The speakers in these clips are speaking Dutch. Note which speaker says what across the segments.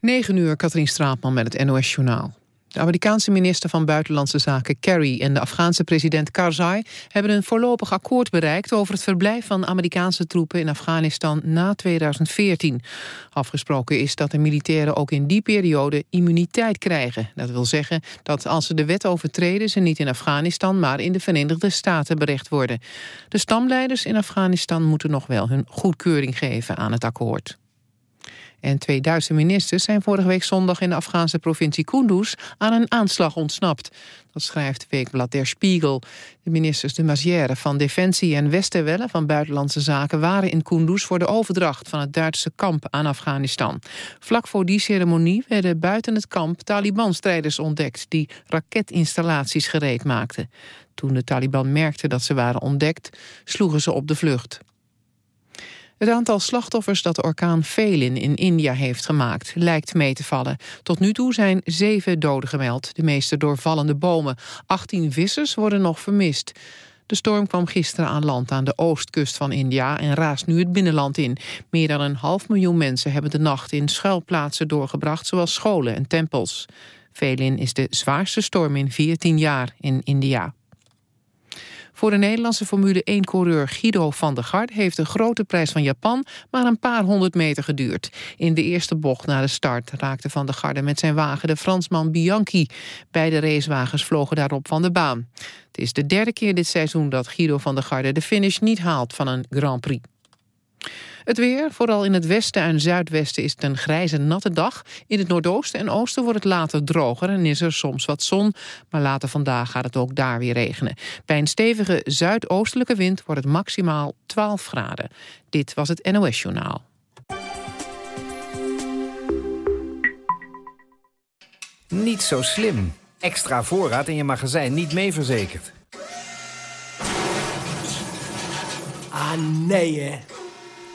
Speaker 1: 9 uur, Katrien Straatman met het NOS-journaal. De Amerikaanse minister van Buitenlandse Zaken Kerry en de Afghaanse president Karzai hebben een voorlopig akkoord bereikt over het verblijf van Amerikaanse troepen in Afghanistan na 2014. Afgesproken is dat de militairen ook in die periode immuniteit krijgen. Dat wil zeggen dat als ze de wet overtreden ze niet in Afghanistan maar in de Verenigde Staten berecht worden. De stamleiders in Afghanistan moeten nog wel hun goedkeuring geven aan het akkoord. En twee Duitse ministers zijn vorige week zondag in de Afghaanse provincie Kunduz aan een aanslag ontsnapt. Dat schrijft weekblad Der Spiegel. De ministers de Mazière van Defensie en Westerwelle van Buitenlandse Zaken waren in Kunduz voor de overdracht van het Duitse kamp aan Afghanistan. Vlak voor die ceremonie werden buiten het kamp Taliban-strijders ontdekt die raketinstallaties gereed maakten. Toen de Taliban merkten dat ze waren ontdekt, sloegen ze op de vlucht. Het aantal slachtoffers dat de orkaan Felin in India heeft gemaakt lijkt mee te vallen. Tot nu toe zijn zeven doden gemeld, de meeste door vallende bomen. 18 vissers worden nog vermist. De storm kwam gisteren aan land aan de oostkust van India en raast nu het binnenland in. Meer dan een half miljoen mensen hebben de nacht in schuilplaatsen doorgebracht, zoals scholen en tempels. Felin is de zwaarste storm in 14 jaar in India. Voor de Nederlandse Formule 1-coureur Guido van der Garde... heeft de grote prijs van Japan maar een paar honderd meter geduurd. In de eerste bocht na de start raakte van der Garde met zijn wagen... de Fransman Bianchi. Beide racewagens vlogen daarop van de baan. Het is de derde keer dit seizoen dat Guido van der Garde... de finish niet haalt van een Grand Prix. Het weer, vooral in het westen en zuidwesten is het een grijze natte dag. In het noordoosten en oosten wordt het later droger en is er soms wat zon. Maar later vandaag gaat het ook daar weer regenen. Bij een stevige zuidoostelijke wind wordt het maximaal 12 graden. Dit was het NOS Journaal.
Speaker 2: Niet zo slim. Extra voorraad in je magazijn niet mee verzekerd.
Speaker 3: Ah, nee hè.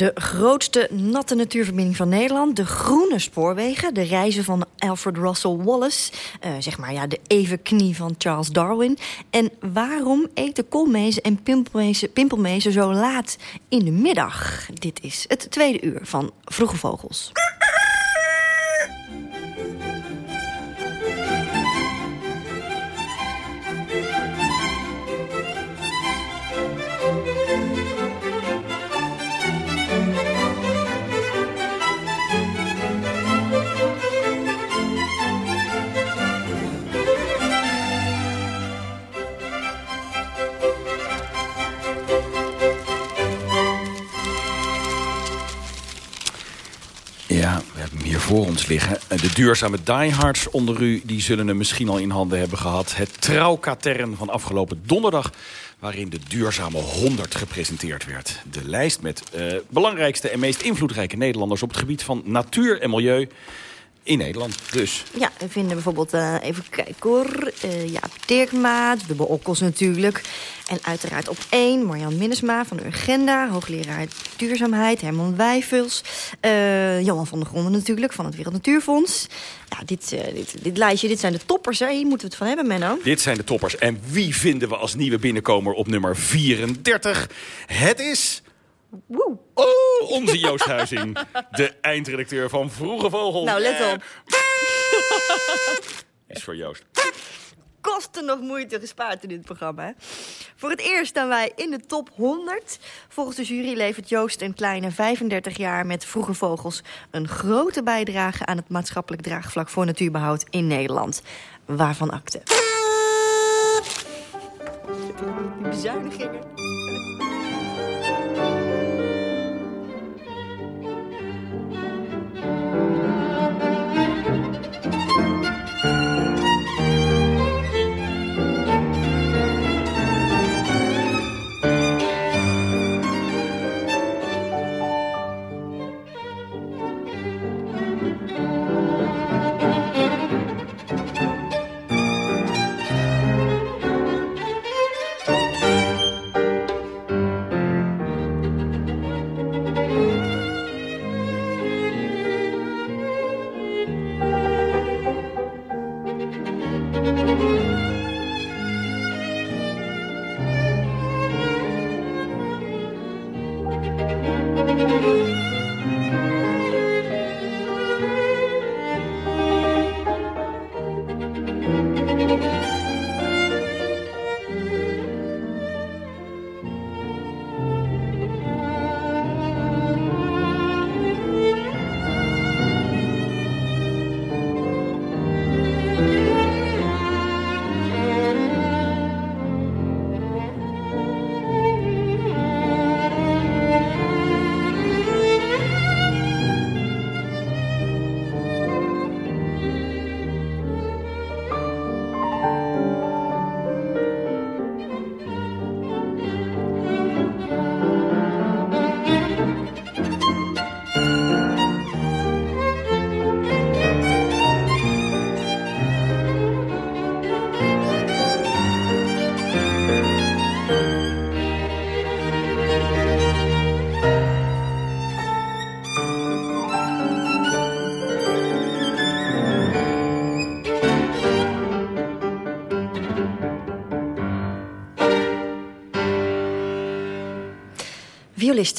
Speaker 4: De grootste natte natuurverbinding van Nederland. De groene spoorwegen. De reizen van Alfred Russel Wallace. Uh, zeg maar ja, de evenknie van Charles Darwin. En waarom eten koolmezen en pimpelmezen, pimpelmezen zo laat in de middag? Dit is het tweede uur van Vroege Vogels.
Speaker 5: Voor ons liggen. De duurzame diehards onder u die zullen hem misschien al in handen hebben gehad. Het trouwkatern van afgelopen donderdag waarin de duurzame 100 gepresenteerd werd. De lijst met uh, belangrijkste en meest invloedrijke Nederlanders... op het gebied van natuur en milieu in Nederland dus.
Speaker 4: Ja, we vinden bijvoorbeeld, uh, even kijken hoor, uh, Jaap Dirkmaat, Wubbe Okkels natuurlijk. En uiteraard op één, Marjan Minnesma van de Urgenda, hoogleraar duurzaamheid, Herman Wijfels. Uh, Johan van der Gronden natuurlijk, van het Wereld Natuurfonds. Ja, dit, dit, dit lijstje, dit zijn de toppers, hè? hier moeten we het van hebben, Menno.
Speaker 5: Dit zijn de toppers. En wie vinden we als nieuwe binnenkomer op nummer 34? Het is...
Speaker 4: Woe.
Speaker 5: Oh, onze Joost Huizing. de eindredacteur van Vroege Vogels.
Speaker 4: Nou, let op.
Speaker 5: Is voor Joost.
Speaker 4: Kosten nog moeite gespaard in dit programma. Hè? Voor het eerst staan wij in de top 100. Volgens de jury levert Joost een kleine 35 jaar met Vroege Vogels... een grote bijdrage aan het maatschappelijk draagvlak voor natuurbehoud in Nederland. Waarvan akte? Die bezuinigingen.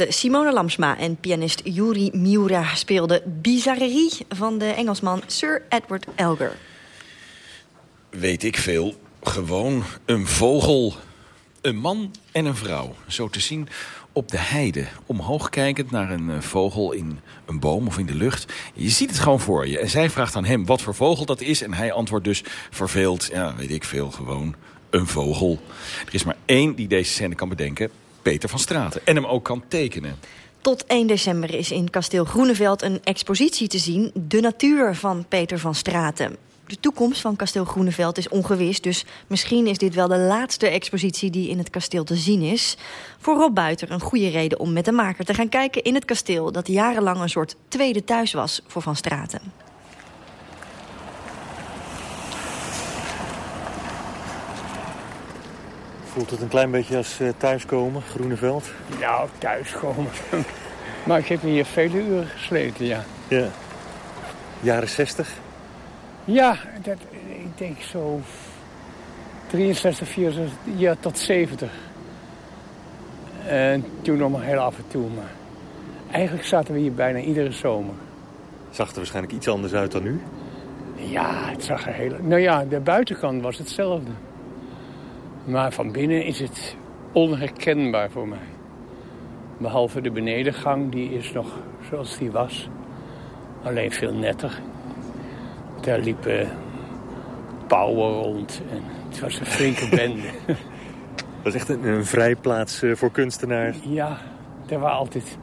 Speaker 4: Simone Lamsma en pianist Yuri Miura speelden Bizarrerie van de Engelsman Sir Edward Elgar.
Speaker 5: Weet ik veel. Gewoon een vogel. Een man en een vrouw. Zo te zien op de heide. Omhoog kijkend naar een eh, vogel in een boom of in de lucht. Je ziet het gewoon voor je. En zij vraagt aan hem wat voor vogel dat is. En hij antwoordt dus verveeld. Ja, weet ik veel. Gewoon een vogel. Er is maar één die deze scène kan bedenken. Peter van Straten. En hem ook kan tekenen.
Speaker 4: Tot 1 december is in kasteel Groeneveld een expositie te zien... De natuur van Peter van Straten. De toekomst van kasteel Groeneveld is ongewis... dus misschien is dit wel de laatste expositie die in het kasteel te zien is. Voor Rob Buiter een goede reden om met de maker te gaan kijken in het kasteel... dat jarenlang een soort tweede thuis was voor Van Straten.
Speaker 6: Voelt het een klein beetje als uh, thuiskomen, Groeneveld?
Speaker 3: Nou, thuiskomen. maar ik heb hier vele uren gesleten, ja.
Speaker 6: Ja. Jaren 60?
Speaker 3: Ja, dat, ik denk zo 63, 64, ja, tot 70. En toen nog maar heel af en toe. Maar eigenlijk zaten we hier bijna iedere zomer.
Speaker 6: Zag er waarschijnlijk iets anders uit dan nu?
Speaker 3: Ja, het zag er heel... Nou ja, de buitenkant was hetzelfde. Maar van binnen is het onherkenbaar voor mij. Behalve de benedengang, die is nog zoals die was. Alleen veel netter. Daar liepen pauwen rond en het was een flinke bende.
Speaker 6: Dat is echt een, een vrijplaats eh, voor kunstenaars.
Speaker 3: Ja, er was altijd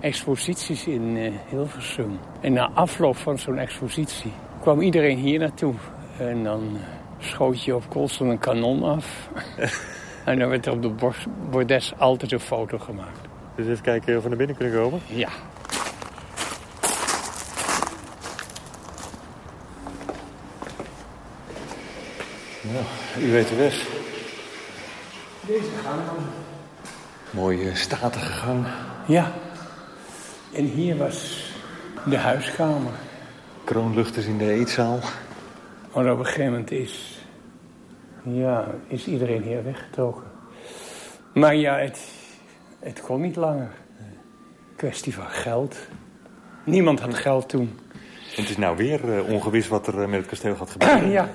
Speaker 3: exposities in uh, Hilversum. En na afloop van zo'n expositie kwam iedereen hier naartoe. En dan schoot je op Kolsel een kanon af. en dan werd er op de bordes altijd een foto gemaakt.
Speaker 6: Dus even kijken of we naar binnen kunnen komen?
Speaker 3: Ja.
Speaker 6: Nou, u weet de weg.
Speaker 3: Deze gang.
Speaker 6: Mooie statige gang.
Speaker 3: Ja. En hier was de huiskamer.
Speaker 6: Kroonluchters in de eetzaal.
Speaker 3: Maar op een gegeven moment is... Ja, is iedereen hier weggetrokken. Maar ja, het, het kon niet langer. Kwestie van geld. Niemand had geld toen.
Speaker 6: En het is nou weer uh, ongewis wat er uh, met het kasteel gaat gebeuren.
Speaker 3: ja.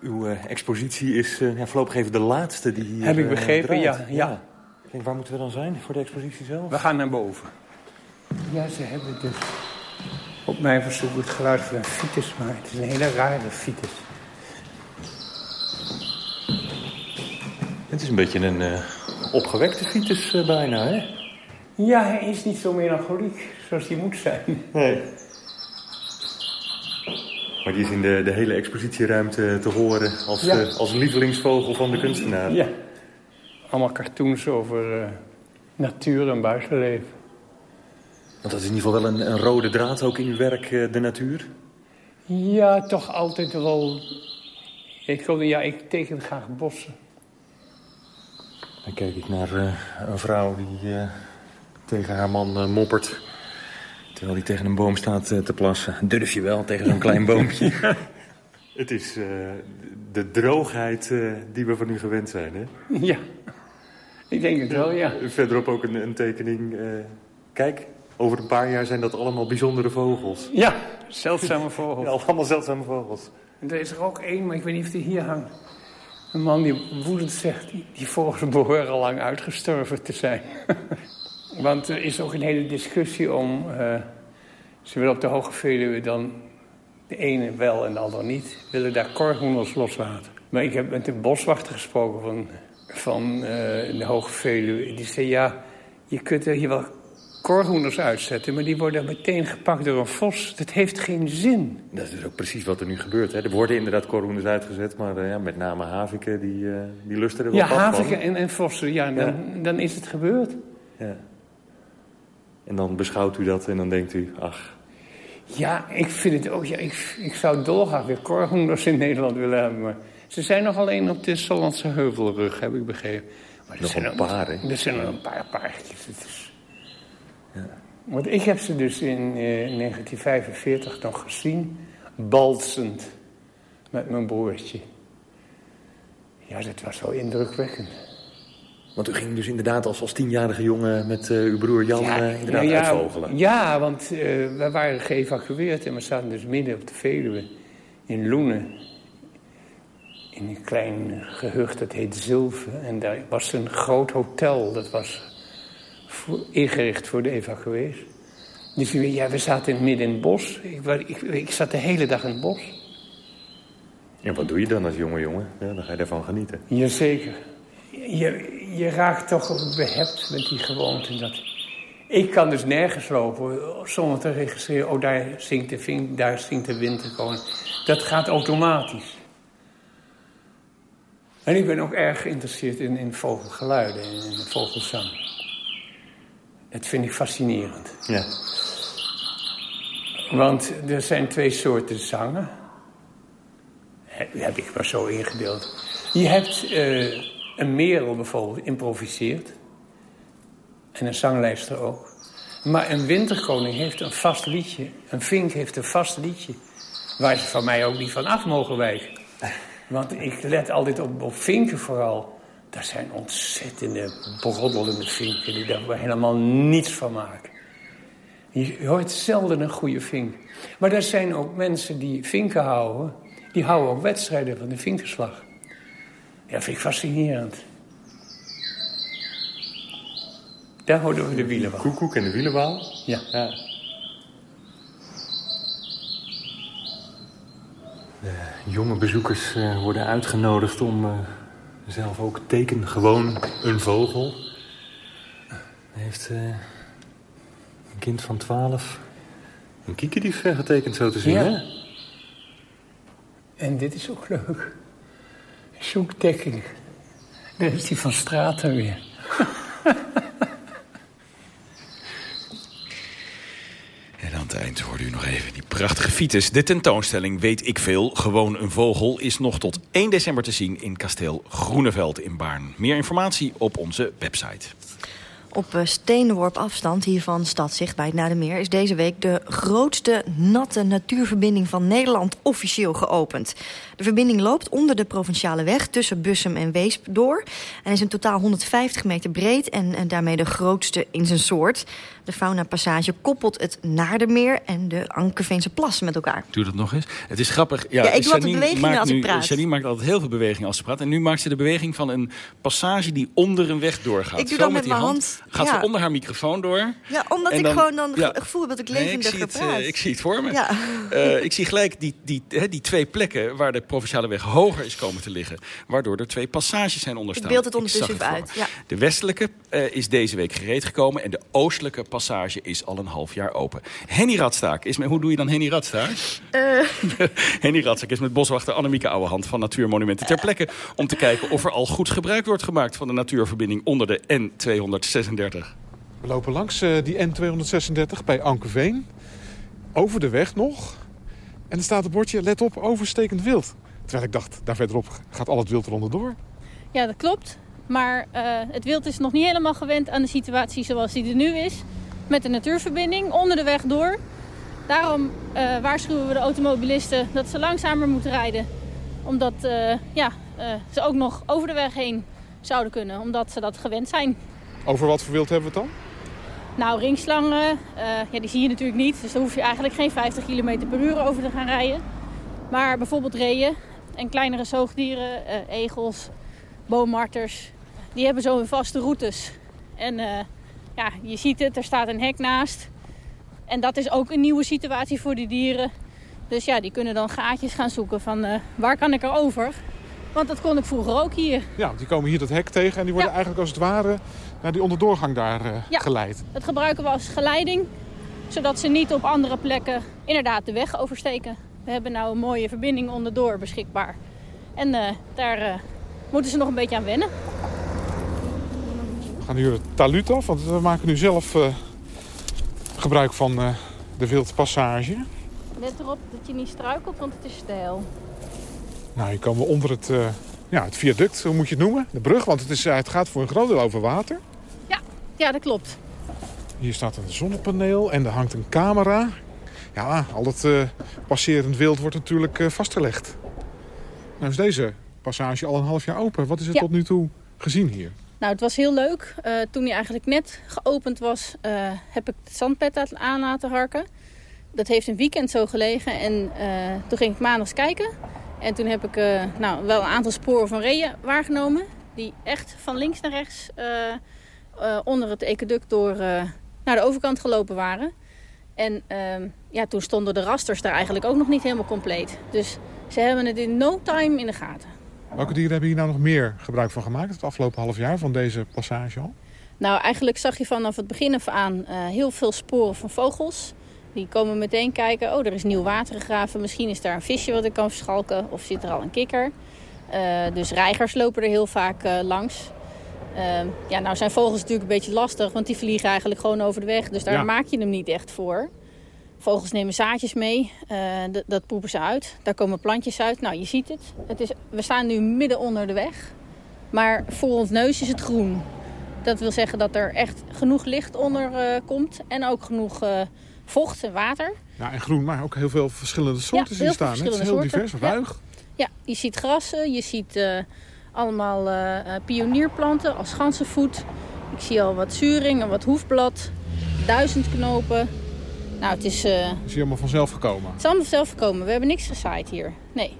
Speaker 6: Uw uh, expositie is ja, voorlopig even de laatste die hier
Speaker 3: Heb ik begrepen, ja, ja.
Speaker 6: ja. waar moeten we dan zijn voor de expositie zelf?
Speaker 3: We gaan naar boven. Ja, ze hebben dus op mijn verzoek het geluid van een fiets, maar het is een hele rare fiets.
Speaker 6: Het is een beetje een uh, opgewekte fiets uh, bijna, hè?
Speaker 3: Ja, hij is niet zo melancholiek zoals hij moet zijn.
Speaker 6: Nee. Maar die is in de, de hele expositieruimte te horen als, ja. uh, als lievelingsvogel van de kunstenaar.
Speaker 3: Ja. Allemaal cartoons over natuur en buitenleven.
Speaker 6: Want dat is in ieder geval wel een, een rode draad ook in uw werk, de natuur?
Speaker 3: Ja, toch altijd wel. Ik, ja, ik teken graag bossen.
Speaker 6: Dan kijk ik naar uh, een vrouw die uh, tegen haar man uh, moppert. Terwijl hij tegen een boom staat te plassen. Durf je wel tegen zo'n klein boompje? Het is de droogheid die we van u gewend zijn, hè?
Speaker 3: Ja, ik denk het wel, ja.
Speaker 6: Verderop ook een, een tekening. kijk, over een paar jaar zijn dat allemaal bijzondere vogels.
Speaker 3: Ja, zeldzame vogels.
Speaker 6: Ja, allemaal zeldzame vogels.
Speaker 3: En er is er ook één, maar ik weet niet of die hier hangt. Een man die woedend zegt, die, vogels behoren lang uitgestorven te zijn. Want er is ook een hele discussie om... Uh, ze willen op de Hoge Veluwe dan de ene wel en de ander niet... willen daar korhoenders loslaten. Maar ik heb met de boswachter gesproken van, van uh, de Hoge Veluwe. Die zei, ja, je kunt er hier wel korhoenders uitzetten... maar die worden meteen gepakt door een vos. Dat heeft geen zin.
Speaker 6: Dat is ook precies wat er nu gebeurt. Hè? Er worden inderdaad korhoenders uitgezet... maar uh, ja, met name haviken, die, uh, die lusten er wel
Speaker 3: Ja, haviken en, en vossen, ja, dan, ja. dan is het gebeurd.
Speaker 6: Ja. En dan beschouwt u dat en dan denkt u, ach...
Speaker 3: Ja, ik vind het ook... Ja, ik, ik zou dolgraag weer korhoenders in Nederland willen hebben... maar ze zijn nog alleen op de Sollandse heuvelrug, heb ik begrepen. Maar
Speaker 6: nog een paar, hè?
Speaker 3: Er zijn nog een paar paardjes. Het is... Want ik heb ze dus in eh, 1945 nog gezien, balsend met mijn broertje. Ja, dat was wel indrukwekkend.
Speaker 6: Want u ging dus inderdaad als, als tienjarige jongen met uh, uw broer Jan ja, uh, inderdaad
Speaker 3: nou ja,
Speaker 6: uitvogelen.
Speaker 3: Ja, want uh, we waren geëvacueerd en we zaten dus midden op de Veluwe in Loenen. In een klein gehucht, dat heet Zilven. En daar was een groot hotel, dat was ingericht voor de evacuees. Dus ja, we zaten midden in het bos. Ik, ik, ik, zat de hele dag in het bos.
Speaker 6: En wat doe je dan als jonge jongen? Ja, dan ga je ervan genieten.
Speaker 3: Jazeker. Je, je raakt toch behept met die gewoonte. Dat... Ik kan dus nergens lopen zonder te registreren... oh, daar zingt de, vink, daar zingt de winterkoning. Dat gaat automatisch. En ik ben ook erg geïnteresseerd in, in vogelgeluiden en in vogelzang. Dat vind ik fascinerend.
Speaker 6: Ja.
Speaker 3: Want er zijn twee soorten zangen. heb ik maar zo ingedeeld. Je hebt uh, een merel bijvoorbeeld improviseert. En een zanglijster ook. Maar een winterkoning heeft een vast liedje. Een vink heeft een vast liedje. Waar ze van mij ook niet van af mogen wijken. Want ik let altijd op, op vinken vooral. Dat zijn ontzettende broddelende vinken die daar helemaal niets van maken. Je hoort zelden een goede vink. Maar er zijn ook mensen die vinken houden. Die houden ook wedstrijden van de vinkenslag. Ja, dat vind ik fascinerend. Daar houden we de wielenwaal.
Speaker 6: Koekoek en de wielenwaal?
Speaker 3: Ja.
Speaker 6: ja. De jonge bezoekers uh, worden uitgenodigd om... Zelf ook teken gewoon een vogel. Hij heeft uh, kind van 12. Een kiekendief getekend zo te zien,
Speaker 3: Ja.
Speaker 6: hè?
Speaker 3: En dit is ook leuk. Zoekdekking. Daar is die van Straten weer.
Speaker 5: En aan het eind hoorde u nog even die prachtige fiets. De tentoonstelling Weet ik veel, gewoon een vogel... is nog tot 1 december te zien in kasteel Groeneveld in Baarn. Meer informatie op onze website.
Speaker 4: Op eh, steenworp afstand hier van Stadzicht bij het Nadermeer... is deze week de grootste natte natuurverbinding van Nederland officieel geopend. De verbinding loopt onder de provinciale weg tussen Bussum en Weesp door... en is in totaal 150 meter breed en, en daarmee de grootste in zijn soort. De faunapassage koppelt het Nadermeer en de Ankerveense plas met elkaar.
Speaker 5: Doe dat nog eens. Het is grappig. Ja,
Speaker 4: Ja, ik doe
Speaker 5: Janine
Speaker 4: bewegingen als ik
Speaker 5: nu-
Speaker 4: praat.
Speaker 5: Janine maakt altijd heel veel bewegingen als ze praat. En nu maakt ze de beweging van een passage die onder een weg doorgaat.
Speaker 4: Ik doe dat met mijn hand.
Speaker 5: Gaat
Speaker 4: Ja.
Speaker 5: ze onder haar microfoon door.
Speaker 4: Ja, omdat ik
Speaker 5: dan-
Speaker 4: gewoon dan
Speaker 5: ja.
Speaker 4: het gevoel heb dat ik
Speaker 5: Nee, ik, zie het, eh, ik zie het voor me.
Speaker 4: Ja.
Speaker 5: Eh, ik zie gelijk die, die, hè, die twee plekken waar de provinciale weg hoger is komen te liggen. Waardoor er twee passages zijn onderstaan.
Speaker 4: Ik beeld het ondertussen even uit. Ja.
Speaker 5: De westelijke eh, is deze week gereed gekomen. En de oostelijke passage is al een half jaar open. Henny Radstaak is met... Hoe doe je dan Henny Radstaak? Henny Radstaak is met boswachter Annemieke Ouwehand van Natuurmonumenten ter plekke... om te kijken of er al goed gebruik wordt gemaakt van de natuurverbinding onder de N236.
Speaker 7: We lopen langs eh, die N236 bij Ankeveen. Over de weg nog. En er staat een bordje, let op, overstekend wild. Terwijl ik dacht, daar verderop gaat al het wild eronder door.
Speaker 8: Ja, dat klopt. Maar eh, het wild is nog niet helemaal gewend aan de situatie zoals die er nu is. Met de natuurverbinding onder de weg door. Daarom eh, waarschuwen we de automobilisten dat ze langzamer moeten rijden. Omdat eh, ja, eh, ze ook nog over de weg heen zouden kunnen. Omdat ze dat gewend zijn.
Speaker 7: Over wat voor wild hebben we het dan?
Speaker 8: Nou, ringslangen, eh, ja, die zie je natuurlijk niet. Dus daar hoef je eigenlijk geen 50 km per uur over te gaan rijden. Maar bijvoorbeeld reeën en kleinere zoogdieren, eh, egels, boommarters... die hebben zo hun vaste routes. En eh, ja, je ziet het, er staat een hek naast. En dat is ook een nieuwe situatie voor die dieren. Dus ja, die kunnen dan gaatjes gaan zoeken van waar kan ik er over? Want dat kon ik vroeger ook hier.
Speaker 7: Ja, die komen hier dat hek tegen en die worden
Speaker 8: Ja.
Speaker 7: eigenlijk als het ware naar die onderdoorgang daar eh,
Speaker 8: Ja.
Speaker 7: geleid.
Speaker 8: Dat gebruiken we als geleiding, zodat ze niet op andere plekken inderdaad de weg oversteken. We hebben nou een mooie verbinding onderdoor beschikbaar. En eh, daar eh, moeten ze nog een beetje aan wennen.
Speaker 7: We gaan nu het taluut af, want we maken nu zelf gebruik van de wildpassage.
Speaker 8: Let erop dat je niet struikelt, want het is stijl.
Speaker 7: Nou, hier komen we onder het, ja, het viaduct, hoe moet je het noemen? De brug, want het, is, het gaat voor een groot deel over water.
Speaker 8: Ja, dat klopt.
Speaker 7: Hier staat een zonnepaneel en er hangt een camera. Ja, al dat eh, passerend wild wordt natuurlijk eh, vastgelegd. Nou is deze passage al een half jaar open. Wat is er
Speaker 8: Ja.
Speaker 7: tot nu toe gezien hier?
Speaker 8: Nou, het was heel leuk. Eh, toen hij eigenlijk net geopend was, heb ik het zandpad laten- aan laten harken. Dat heeft een weekend zo gelegen en toen ging ik maandags kijken. En toen heb ik nou, wel een aantal sporen van reeën waargenomen. Die echt van links naar rechts onder het ecoduct door eh, naar de overkant gelopen waren. En ehm, ja, toen stonden de rasters daar eigenlijk ook nog niet helemaal compleet. Dus ze hebben het in no time in de gaten.
Speaker 7: Welke dieren hebben hier nou nog meer gebruik van gemaakt het afgelopen half jaar van deze passage al?
Speaker 8: Nou, eigenlijk zag je vanaf het begin af aan eh, heel veel sporen van vogels. Die komen meteen kijken, oh, er is nieuw water gegraven. Misschien is daar een visje wat ik kan verschalken. Of zit er al een kikker. Eh, dus reigers lopen er heel vaak eh, langs. Eh, ja, nou zijn vogels natuurlijk een beetje lastig, want die vliegen eigenlijk gewoon over de weg. Dus daar
Speaker 7: Ja.
Speaker 8: maak je hem niet echt voor. Vogels nemen zaadjes mee, eh, dat poepen ze uit. Daar komen plantjes uit. Nou, je ziet het. het is, we staan nu midden onder de weg. Maar voor ons neus is het groen. Dat wil zeggen dat er echt genoeg licht onder eh, komt. En ook genoeg eh, vocht en water.
Speaker 7: Ja, en groen, maar ook heel veel verschillende soorten zien
Speaker 8: veel
Speaker 7: staan. Het is heel divers,
Speaker 8: soorten. Ja.
Speaker 7: ruig.
Speaker 8: Ja, je ziet grassen, je ziet allemaal eh, eh, pionierplanten als ganzenvoet. Ik zie al wat zuring en wat hoefblad, duizendknopen. Nou, het is, eh,
Speaker 7: is hier allemaal vanzelf gekomen.
Speaker 8: het is allemaal zelf gekomen. We hebben niks gezaaid hier. Nee.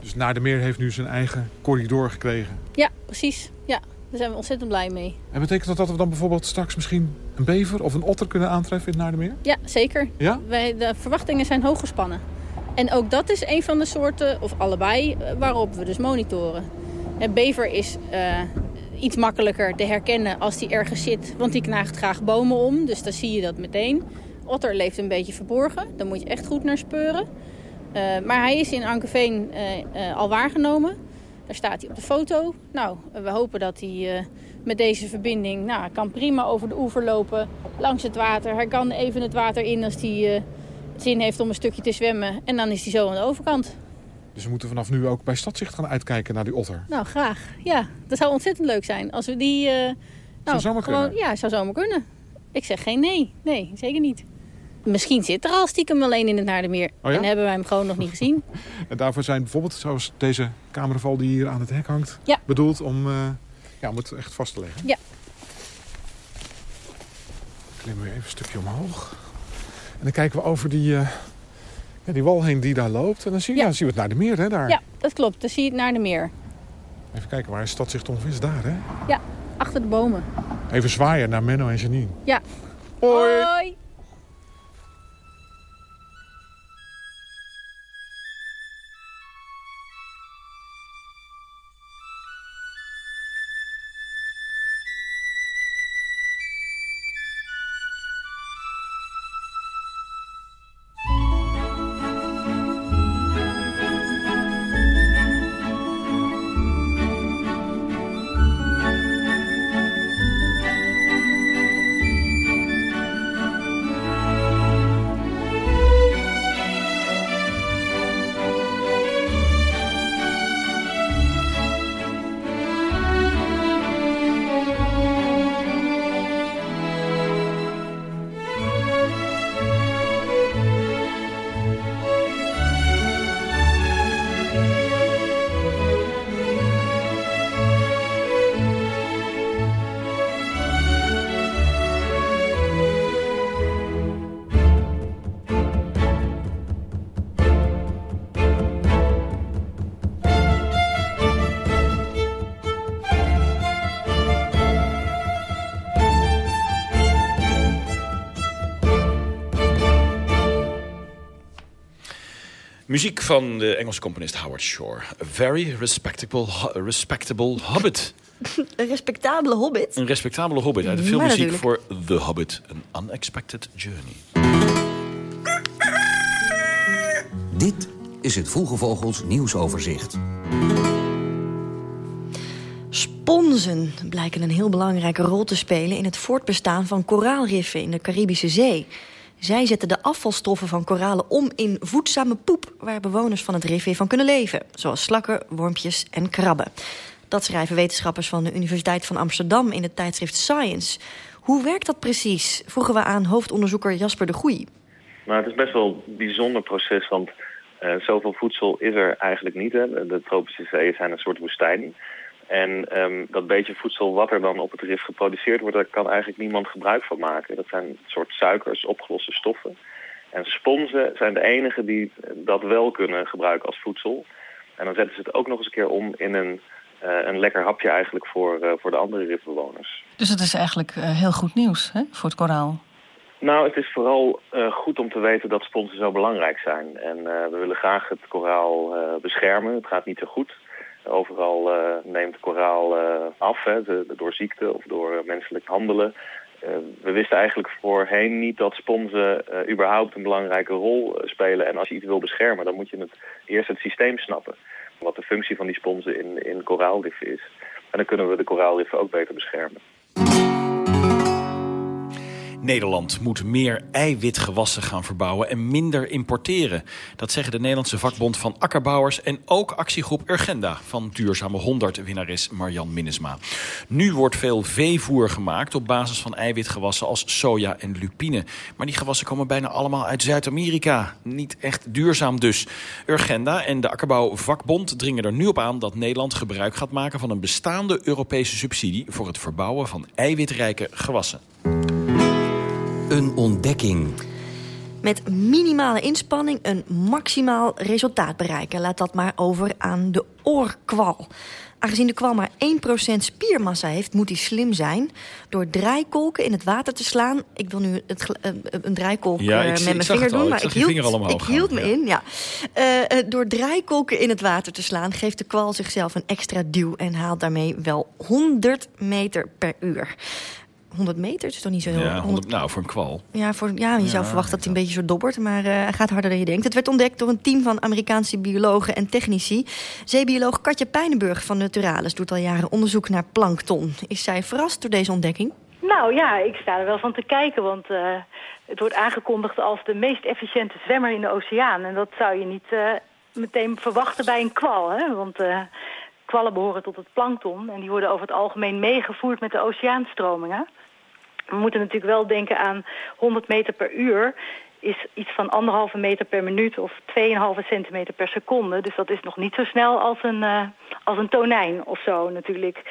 Speaker 7: Dus Naar de Meer heeft nu zijn eigen corridor gekregen.
Speaker 8: Ja, precies. Ja, daar zijn we ontzettend blij mee.
Speaker 7: En betekent dat dat we dan bijvoorbeeld straks misschien een bever of een otter kunnen aantreffen in het Naardermeer?
Speaker 8: Ja, zeker.
Speaker 7: Ja?
Speaker 8: Wij, de verwachtingen zijn hoog gespannen. En ook dat is een van de soorten, of allebei, waarop we dus monitoren. En bever is, eh, iets makkelijker te herkennen als die ergens zit. Want die knaagt graag bomen om, dus dan zie je dat meteen. Otter leeft een beetje verborgen, daar moet je echt goed naar speuren. Uh, maar hij is in Ankeveen uh, al waargenomen. Daar staat hij op de foto. Nou, we hopen dat hij met deze verbinding nou, kan prima over de oever lopen, langs het water. Hij kan even het water in als hij zin heeft om een stukje te zwemmen. En dan is hij zo aan de overkant.
Speaker 7: Dus we moeten vanaf nu ook bij Stadzicht gaan uitkijken naar die otter.
Speaker 8: Nou, graag. Ja, dat zou ontzettend leuk zijn. Als we die... Uh, nou,
Speaker 7: zou zomaar
Speaker 8: gewoon,
Speaker 7: kunnen?
Speaker 8: Ja, zou zomaar kunnen. Ik zeg geen nee. Nee, zeker niet. Misschien zit er al stiekem alleen in het Naardenmeer.
Speaker 7: Oh ja?
Speaker 8: En hebben wij hem gewoon nog niet gezien.
Speaker 7: en daarvoor zijn bijvoorbeeld, zoals deze cameraval die hier aan het hek hangt...
Speaker 8: Ja.
Speaker 7: bedoeld om, uh, ja, om het echt vast te leggen.
Speaker 8: Ja.
Speaker 7: Klimmen we even een stukje omhoog. En dan kijken we over die, uh, ja, die wal heen die daar loopt. En dan zien, ja. ja, zien we het naar de meer, hè, daar.
Speaker 8: Ja, dat klopt. Dan zie je het naar de meer.
Speaker 7: Even kijken, waar is Stadzicht ongeveer? Is daar, hè?
Speaker 8: Ja, achter de bomen.
Speaker 7: Even zwaaien naar Menno en Janine.
Speaker 8: Ja.
Speaker 7: Hoi.
Speaker 8: Hoi.
Speaker 5: Muziek van de Engelse componist Howard Shore. A very respectable, respectable hobbit.
Speaker 4: Een respectabele hobbit?
Speaker 5: Een respectabele hobbit uit de filmmuziek voor The Hobbit. An Unexpected Journey.
Speaker 9: Dit is het Vroege Vogels nieuwsoverzicht.
Speaker 4: Sponsen blijken een heel belangrijke rol te spelen... in het voortbestaan van koraalriffen in de Caribische Zee... Zij zetten de afvalstoffen van koralen om in voedzame poep... waar bewoners van het rif weer van kunnen leven. Zoals slakken, wormpjes en krabben. Dat schrijven wetenschappers van de Universiteit van Amsterdam... in het tijdschrift Science. Hoe werkt dat precies? Vroegen we aan hoofdonderzoeker Jasper de Goei.
Speaker 10: Nou, het is best wel een bijzonder proces, want uh, zoveel voedsel is er eigenlijk niet. Hè. De tropische zeeën zijn een soort woestijn. En um, dat beetje voedsel wat er dan op het rif geproduceerd wordt... daar kan eigenlijk niemand gebruik van maken. Dat zijn een soort suikers, opgeloste stoffen. En sponsen zijn de enigen die dat wel kunnen gebruiken als voedsel. En dan zetten ze het ook nog eens een keer om in een, uh, een lekker hapje eigenlijk voor, uh, voor de andere rifbewoners.
Speaker 11: Dus het is eigenlijk uh, heel goed nieuws hè, voor het koraal?
Speaker 10: Nou, het is vooral goed om te weten dat sponsen zo belangrijk zijn. En we willen graag het koraal beschermen. Het gaat niet zo goed. Overal uh, neemt koraal uh, af, hè, door ziekte of door uh, menselijk handelen. we wisten eigenlijk voorheen niet dat sponsen überhaupt een belangrijke rol spelen. En als je iets wil beschermen, dan moet je het, eerst het systeem snappen. Wat de functie van die sponsen in, in koraalriffen is. En dan kunnen we de koraalriffen ook beter beschermen.
Speaker 5: Nederland moet meer eiwitgewassen gaan verbouwen en minder importeren. Dat zeggen de Nederlandse vakbond van akkerbouwers... en ook actiegroep Urgenda van Duurzame 100-winnares Marjan Minnesma. Nu wordt veel veevoer gemaakt op basis van eiwitgewassen als soja en lupine. Maar die gewassen komen bijna allemaal uit Zuid-Amerika. Niet echt duurzaam dus. Urgenda en de Akkerbouwvakbond dringen er nu op aan... dat Nederland gebruik gaat maken van een bestaande Europese subsidie... voor het verbouwen van eiwitrijke gewassen.
Speaker 9: Een ontdekking.
Speaker 4: Met minimale inspanning een maximaal resultaat bereiken. Laat dat maar over aan de oorkwal. Aangezien de kwal maar 1% spiermassa heeft, moet hij slim zijn. Door draaikolken in het water te slaan. Ik wil nu het, uh, een draaikolk
Speaker 5: ja, ik,
Speaker 4: met mijn
Speaker 5: vinger
Speaker 4: doen, maar
Speaker 5: ik,
Speaker 4: ik hield,
Speaker 5: ik
Speaker 4: hield me in. Ja. door draaikolken in het water te slaan geeft de kwal zichzelf een extra duw... en haalt daarmee wel 100 meter per uur. 100 meter, is toch niet zo heel...
Speaker 5: Ja, 100, nou, voor een kwal.
Speaker 4: Ja, voor, ja je zou verwachten dat hij een beetje zo dobbert, maar uh, hij gaat harder dan je denkt. Het werd ontdekt door een team van Amerikaanse biologen en technici. Zeebioloog Katja Pijnenburg van Naturalis doet al jaren onderzoek naar plankton. Is zij verrast door deze ontdekking?
Speaker 12: Nou ja, ik sta er wel van te kijken, want uh, het wordt aangekondigd als de meest efficiënte zwemmer in de oceaan. En dat zou je niet uh, meteen verwachten bij een kwal, hè? want... Kwallen behoren tot het plankton en die worden over het algemeen meegevoerd met de oceaanstromingen. We moeten natuurlijk wel denken aan 100 meter per uur is iets van anderhalve meter per minuut of 2,5 centimeter per seconde. Dus dat is nog niet zo snel als een, uh, als een tonijn of zo natuurlijk.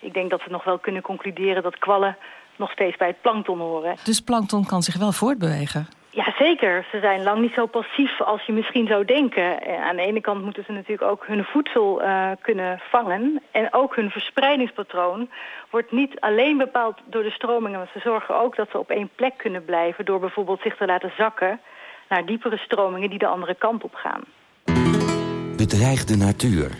Speaker 12: Ik denk dat we nog wel kunnen concluderen dat kwallen nog steeds bij het plankton horen.
Speaker 11: Dus plankton kan zich wel voortbewegen?
Speaker 12: Ja, zeker. Ze zijn lang niet zo passief als je misschien zou denken. Eh, aan de ene kant moeten ze natuurlijk ook hun voedsel uh, kunnen vangen. En ook hun verspreidingspatroon wordt niet alleen bepaald door de stromingen... maar ze zorgen ook dat ze op één plek kunnen blijven... door bijvoorbeeld zich te laten zakken naar diepere stromingen die de andere kant op gaan.
Speaker 9: Bedreigde natuur.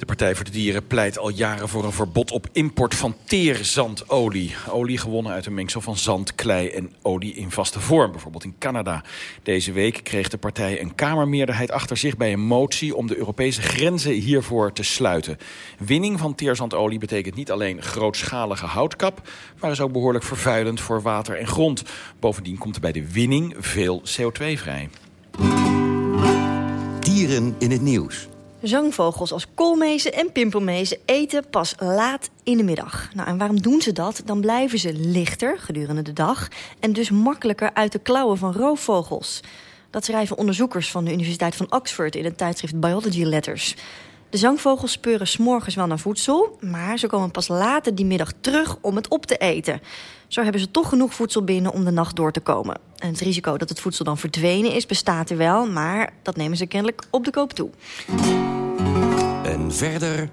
Speaker 5: De Partij voor de Dieren pleit al jaren voor een verbod op import van teerzandolie. Olie gewonnen uit een mengsel van zand, klei en olie in vaste vorm. Bijvoorbeeld in Canada. Deze week kreeg de partij een kamermeerderheid achter zich bij een motie... om de Europese grenzen hiervoor te sluiten. Winning van teerzandolie betekent niet alleen grootschalige houtkap... maar is ook behoorlijk vervuilend voor water en grond. Bovendien komt er bij de winning veel CO2 vrij.
Speaker 9: Dieren in het nieuws.
Speaker 4: Zangvogels als koolmezen en pimpelmezen eten pas laat in de middag. Nou, en waarom doen ze dat? Dan blijven ze lichter gedurende de dag... en dus makkelijker uit de klauwen van roofvogels. Dat schrijven onderzoekers van de Universiteit van Oxford... in het tijdschrift Biology Letters. De zangvogels speuren s'morgens wel naar voedsel... maar ze komen pas later die middag terug om het op te eten. Zo hebben ze toch genoeg voedsel binnen om de nacht door te komen. En het risico dat het voedsel dan verdwenen is, bestaat er wel... maar dat nemen ze kennelijk op de koop toe.
Speaker 9: En verder...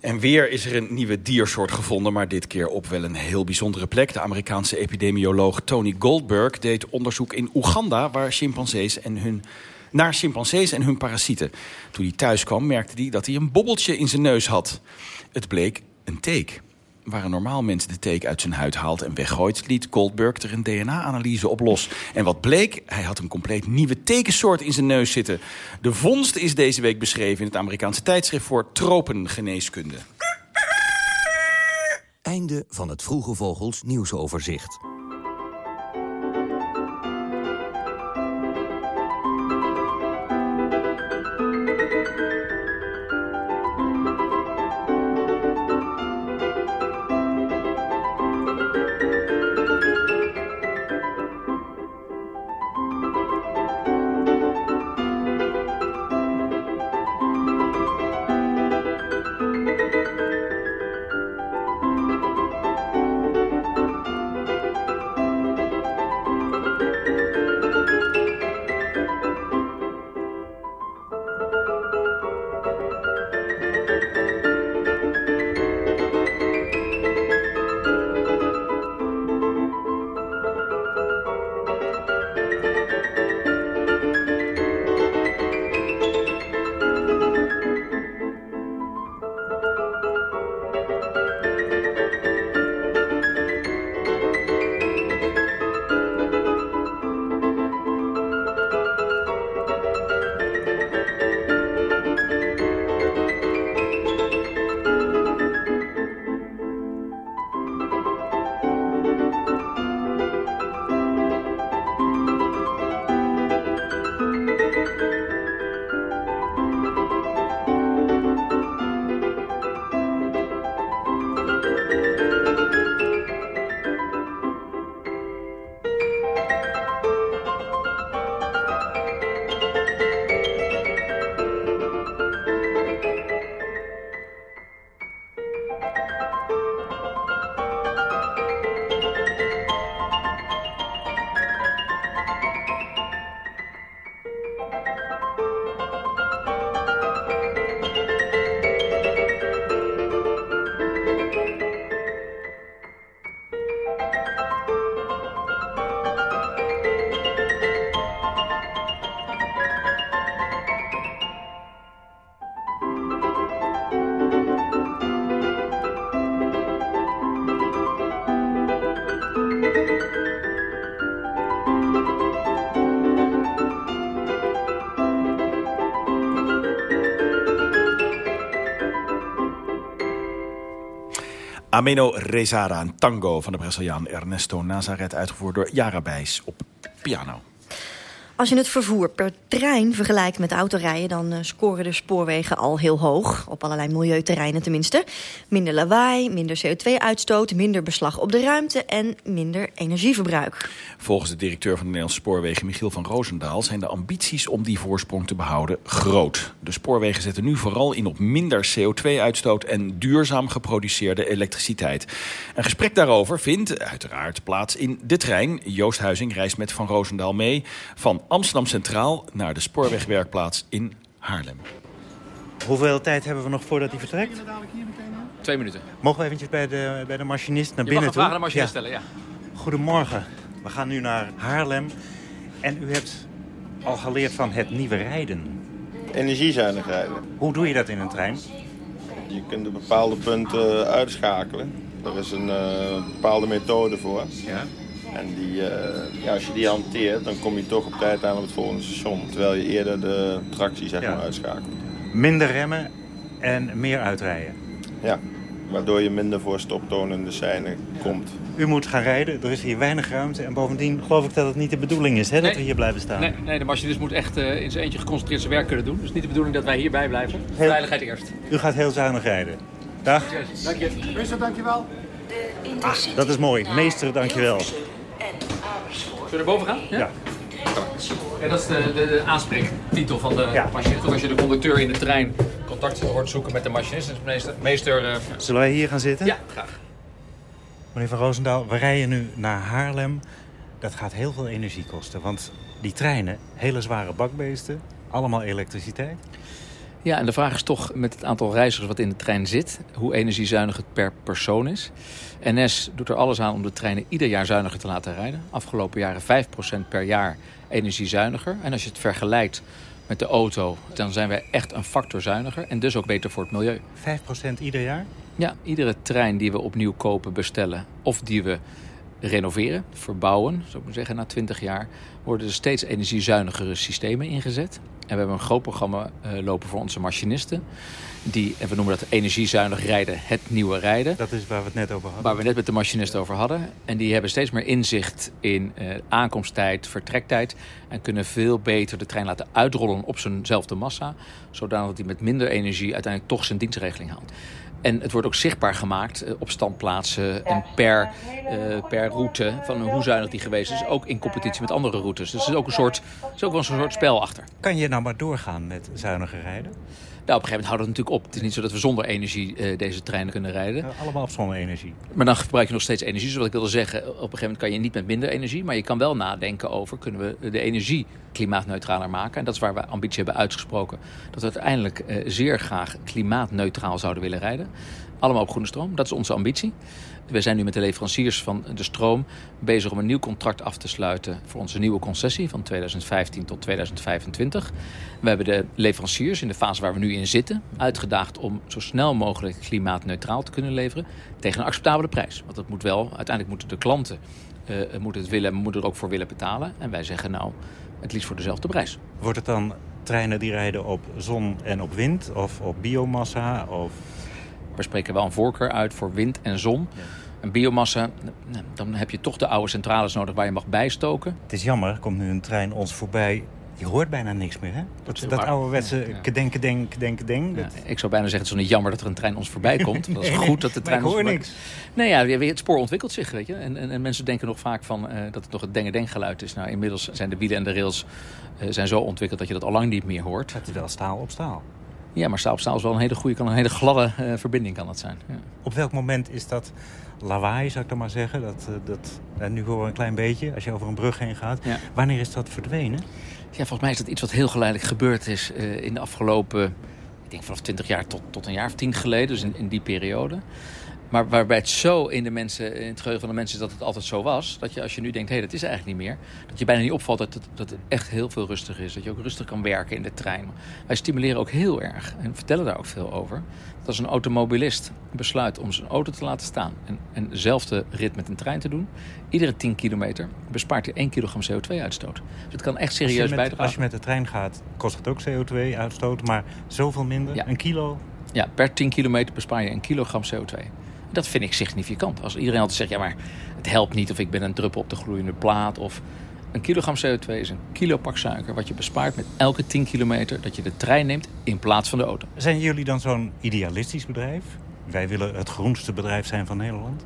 Speaker 5: En weer is er een nieuwe diersoort gevonden, maar dit keer op wel een heel bijzondere plek. De Amerikaanse epidemioloog Tony Goldberg deed onderzoek in Oeganda... waar chimpansees en hun naar chimpansees en hun parasieten. Toen hij thuis kwam merkte hij dat hij een bobbeltje in zijn neus had. Het bleek een teek. Waar een normaal mens de teek uit zijn huid haalt en weggooit... liet Goldberg er een DNA-analyse op los. En wat bleek? Hij had een compleet nieuwe tekensoort in zijn neus zitten. De vondst is deze week beschreven in het Amerikaanse tijdschrift... voor tropengeneeskunde.
Speaker 9: Einde van het Vroege Vogels nieuwsoverzicht.
Speaker 5: Ameno Rezara, een tango van de Braziliaan Ernesto Nazaret... uitgevoerd door Jara Bijs op piano.
Speaker 4: Als je het vervoer per trein vergelijkt met autorijden... dan uh, scoren de spoorwegen al heel hoog. Op allerlei milieuterreinen tenminste. Minder lawaai, minder CO2-uitstoot, minder beslag op de ruimte... en minder energieverbruik.
Speaker 5: Volgens de directeur van de Nederlandse Spoorwegen, Michiel van Roosendaal... zijn de ambities om die voorsprong te behouden groot. De spoorwegen zetten nu vooral in op minder CO2-uitstoot... en duurzaam geproduceerde elektriciteit. Een gesprek daarover vindt uiteraard plaats in de trein. Joost Huizing reist met Van Roosendaal mee... van Amsterdam Centraal naar de spoorwegwerkplaats in Haarlem.
Speaker 13: Hoeveel tijd hebben we nog voordat hij vertrekt?
Speaker 14: Twee minuten.
Speaker 13: Mogen we eventjes bij de, bij de machinist naar
Speaker 14: Je
Speaker 13: binnen
Speaker 14: mag een vraag aan de machinist
Speaker 13: Ja.
Speaker 14: stellen, ja.
Speaker 13: Goedemorgen. We gaan nu naar Haarlem. En u hebt al geleerd van het nieuwe rijden.
Speaker 15: Energiezuinig rijden.
Speaker 13: Hoe doe je dat in een trein?
Speaker 15: Je kunt op bepaalde punten uitschakelen. Er is een eh, bepaalde methode voor.
Speaker 14: Ja.
Speaker 15: En die, eh, ja, als je die hanteert, dan kom je toch op tijd aan op het volgende station. Terwijl je eerder de tractie zeg
Speaker 13: Ja.
Speaker 15: maar uitschakelt.
Speaker 13: Minder remmen en meer uitrijden.
Speaker 15: Ja, waardoor je minder voor stoptonende seinen komt.
Speaker 13: U moet gaan rijden, er is hier weinig ruimte. En bovendien geloof ik dat het niet de bedoeling is hè, dat
Speaker 14: Nee.
Speaker 13: we hier blijven staan.
Speaker 14: Nee, nee, de machinist moet echt eh, in zijn eentje geconcentreerd zijn werk kunnen doen. Dus niet de bedoeling dat wij hierbij blijven. Veiligheid eerst.
Speaker 13: U gaat heel zuinig rijden. Dag.
Speaker 14: Dank je.
Speaker 16: Meester, dankjewel.
Speaker 13: Ah, dat is mooi. Meester, dankjewel.
Speaker 14: Zullen we boven gaan?
Speaker 13: Ja.
Speaker 14: Ja, dat is de, de, de aanspreektitel van de machinist. Ook als je de conducteur in de trein contact hoort zoeken met de machinist. Dus meester, meester eh,
Speaker 13: Zullen wij hier gaan zitten?
Speaker 14: Ja, graag.
Speaker 13: Meneer Van Roosendaal, we rijden nu naar Haarlem. Dat gaat heel veel energie kosten. Want die treinen, hele zware bakbeesten, allemaal elektriciteit.
Speaker 14: Ja, en de vraag is toch met het aantal reizigers wat in de trein zit... hoe energiezuinig het per persoon is. NS doet er alles aan om de treinen ieder jaar zuiniger te laten rijden. Afgelopen jaren 5% per jaar energiezuiniger. En als je het vergelijkt met de auto, dan zijn wij echt een factor zuiniger. En dus ook beter voor het milieu.
Speaker 13: 5% ieder jaar?
Speaker 14: Ja, iedere trein die we opnieuw kopen, bestellen of die we renoveren, verbouwen, zou ik maar zeggen, na 20 jaar, worden er steeds energiezuinigere systemen ingezet. En we hebben een groot programma eh, lopen voor onze machinisten. Die, en we noemen dat energiezuinig rijden, het nieuwe rijden.
Speaker 13: Dat is waar we het net over hadden.
Speaker 14: Waar we net met de machinist over hadden. En die hebben steeds meer inzicht in eh, aankomsttijd, vertrektijd. En kunnen veel beter de trein laten uitrollen op zijnzelfde massa. Zodat hij met minder energie uiteindelijk toch zijn dienstregeling haalt. En het wordt ook zichtbaar gemaakt eh, op standplaatsen en per, eh, per route van hoe zuinig die geweest is. Ook in competitie met andere routes. Dus er is ook, een soort, is wel een soort spel achter.
Speaker 13: Kan je nou maar doorgaan met zuiniger rijden?
Speaker 14: Nou, op een gegeven moment houdt het natuurlijk op. Het is niet zo dat we zonder energie eh, deze treinen kunnen rijden.
Speaker 13: allemaal op zonne-energie.
Speaker 14: Maar dan gebruik je nog steeds energie. Dus wat ik wilde zeggen, op een gegeven moment kan je niet met minder energie. Maar je kan wel nadenken over, kunnen we de energie klimaatneutraler maken? En dat is waar we ambitie hebben uitgesproken. Dat we uiteindelijk eh, zeer graag klimaatneutraal zouden willen rijden. Allemaal op groene stroom. Dat is onze ambitie. We zijn nu met de leveranciers van de stroom bezig om een nieuw contract af te sluiten voor onze nieuwe concessie van 2015 tot 2025. We hebben de leveranciers in de fase waar we nu in zitten uitgedaagd om zo snel mogelijk klimaatneutraal te kunnen leveren tegen een acceptabele prijs. Want dat moet wel, uiteindelijk moeten de klanten eh, moeten het willen, moeten er ook voor willen betalen. En wij zeggen nou, het liefst voor dezelfde prijs.
Speaker 13: Wordt het dan treinen die rijden op zon en op wind? Of op biomassa? Of...
Speaker 14: We spreken wel een voorkeur uit voor wind en zon. En biomassa, dan heb je toch de oude centrales nodig waar je mag bijstoken.
Speaker 13: Het is jammer, er komt nu een trein ons voorbij. Je hoort bijna niks meer, hè? Dat, dat,
Speaker 14: waar.
Speaker 13: ouderwetse
Speaker 14: Ja, ja.
Speaker 13: kedenk, kedenk, kedenk, kedenk.
Speaker 14: Ja,
Speaker 13: Dat-
Speaker 14: ik zou bijna zeggen, het is niet jammer dat er een trein ons voorbij komt. Dat is goed dat de trein
Speaker 13: ik
Speaker 14: ons
Speaker 13: hoor
Speaker 14: voorbij
Speaker 13: niks.
Speaker 14: Nee, ja, het spoor ontwikkelt zich, weet je. En, en, en mensen denken nog vaak van, eh, dat het nog het denge geluid is. Nou, inmiddels zijn de wielen en de rails eh, zijn zo ontwikkeld dat je dat al lang niet meer hoort.
Speaker 13: Het is wel staal op staal.
Speaker 14: Ja, maar staal op staal is wel een hele goede, kan een hele gladde eh, verbinding kan dat zijn. Ja.
Speaker 13: Op welk moment is dat lawaai, zou ik dan maar zeggen? Dat, eh, dat, eh, nu horen we een klein beetje, als je over een brug heen gaat.
Speaker 14: Ja.
Speaker 13: Wanneer is dat verdwenen?
Speaker 14: Ja, volgens mij is dat iets wat heel geleidelijk gebeurd is in de afgelopen, ik denk vanaf 20 jaar tot, tot een jaar of tien geleden, dus in, in die periode. Maar waarbij het zo in, de mensen, in het geheugen van de mensen is dat het altijd zo was, dat je als je nu denkt, hé, hey, dat is eigenlijk niet meer, dat je bijna niet opvalt dat het, dat het echt heel veel rustiger is. Dat je ook rustig kan werken in de trein. Wij stimuleren ook heel erg en vertellen daar ook veel over. Dat als een automobilist besluit om zijn auto te laten staan en, en dezelfde rit met een trein te doen, iedere 10 kilometer bespaart hij 1 kilogram CO2-uitstoot. Dus het kan echt
Speaker 13: Als
Speaker 14: serieus
Speaker 13: met,
Speaker 14: bijdragen.
Speaker 13: als je met de trein gaat, kost het ook CO2-uitstoot, maar zoveel minder.
Speaker 14: Ja.
Speaker 13: Een kilo.
Speaker 14: Ja, per 10 kilometer bespaar je een kilogram CO2. Dat vind ik significant. Als iedereen altijd zegt, ja maar het helpt niet of ik ben een druppel op de gloeiende plaat of een kilogram CO2 is een kilo pak suiker wat je bespaart met elke 10 kilometer dat je de trein neemt in plaats van de auto.
Speaker 13: Zijn jullie dan zo'n idealistisch bedrijf? Wij willen het groenste bedrijf zijn van Nederland.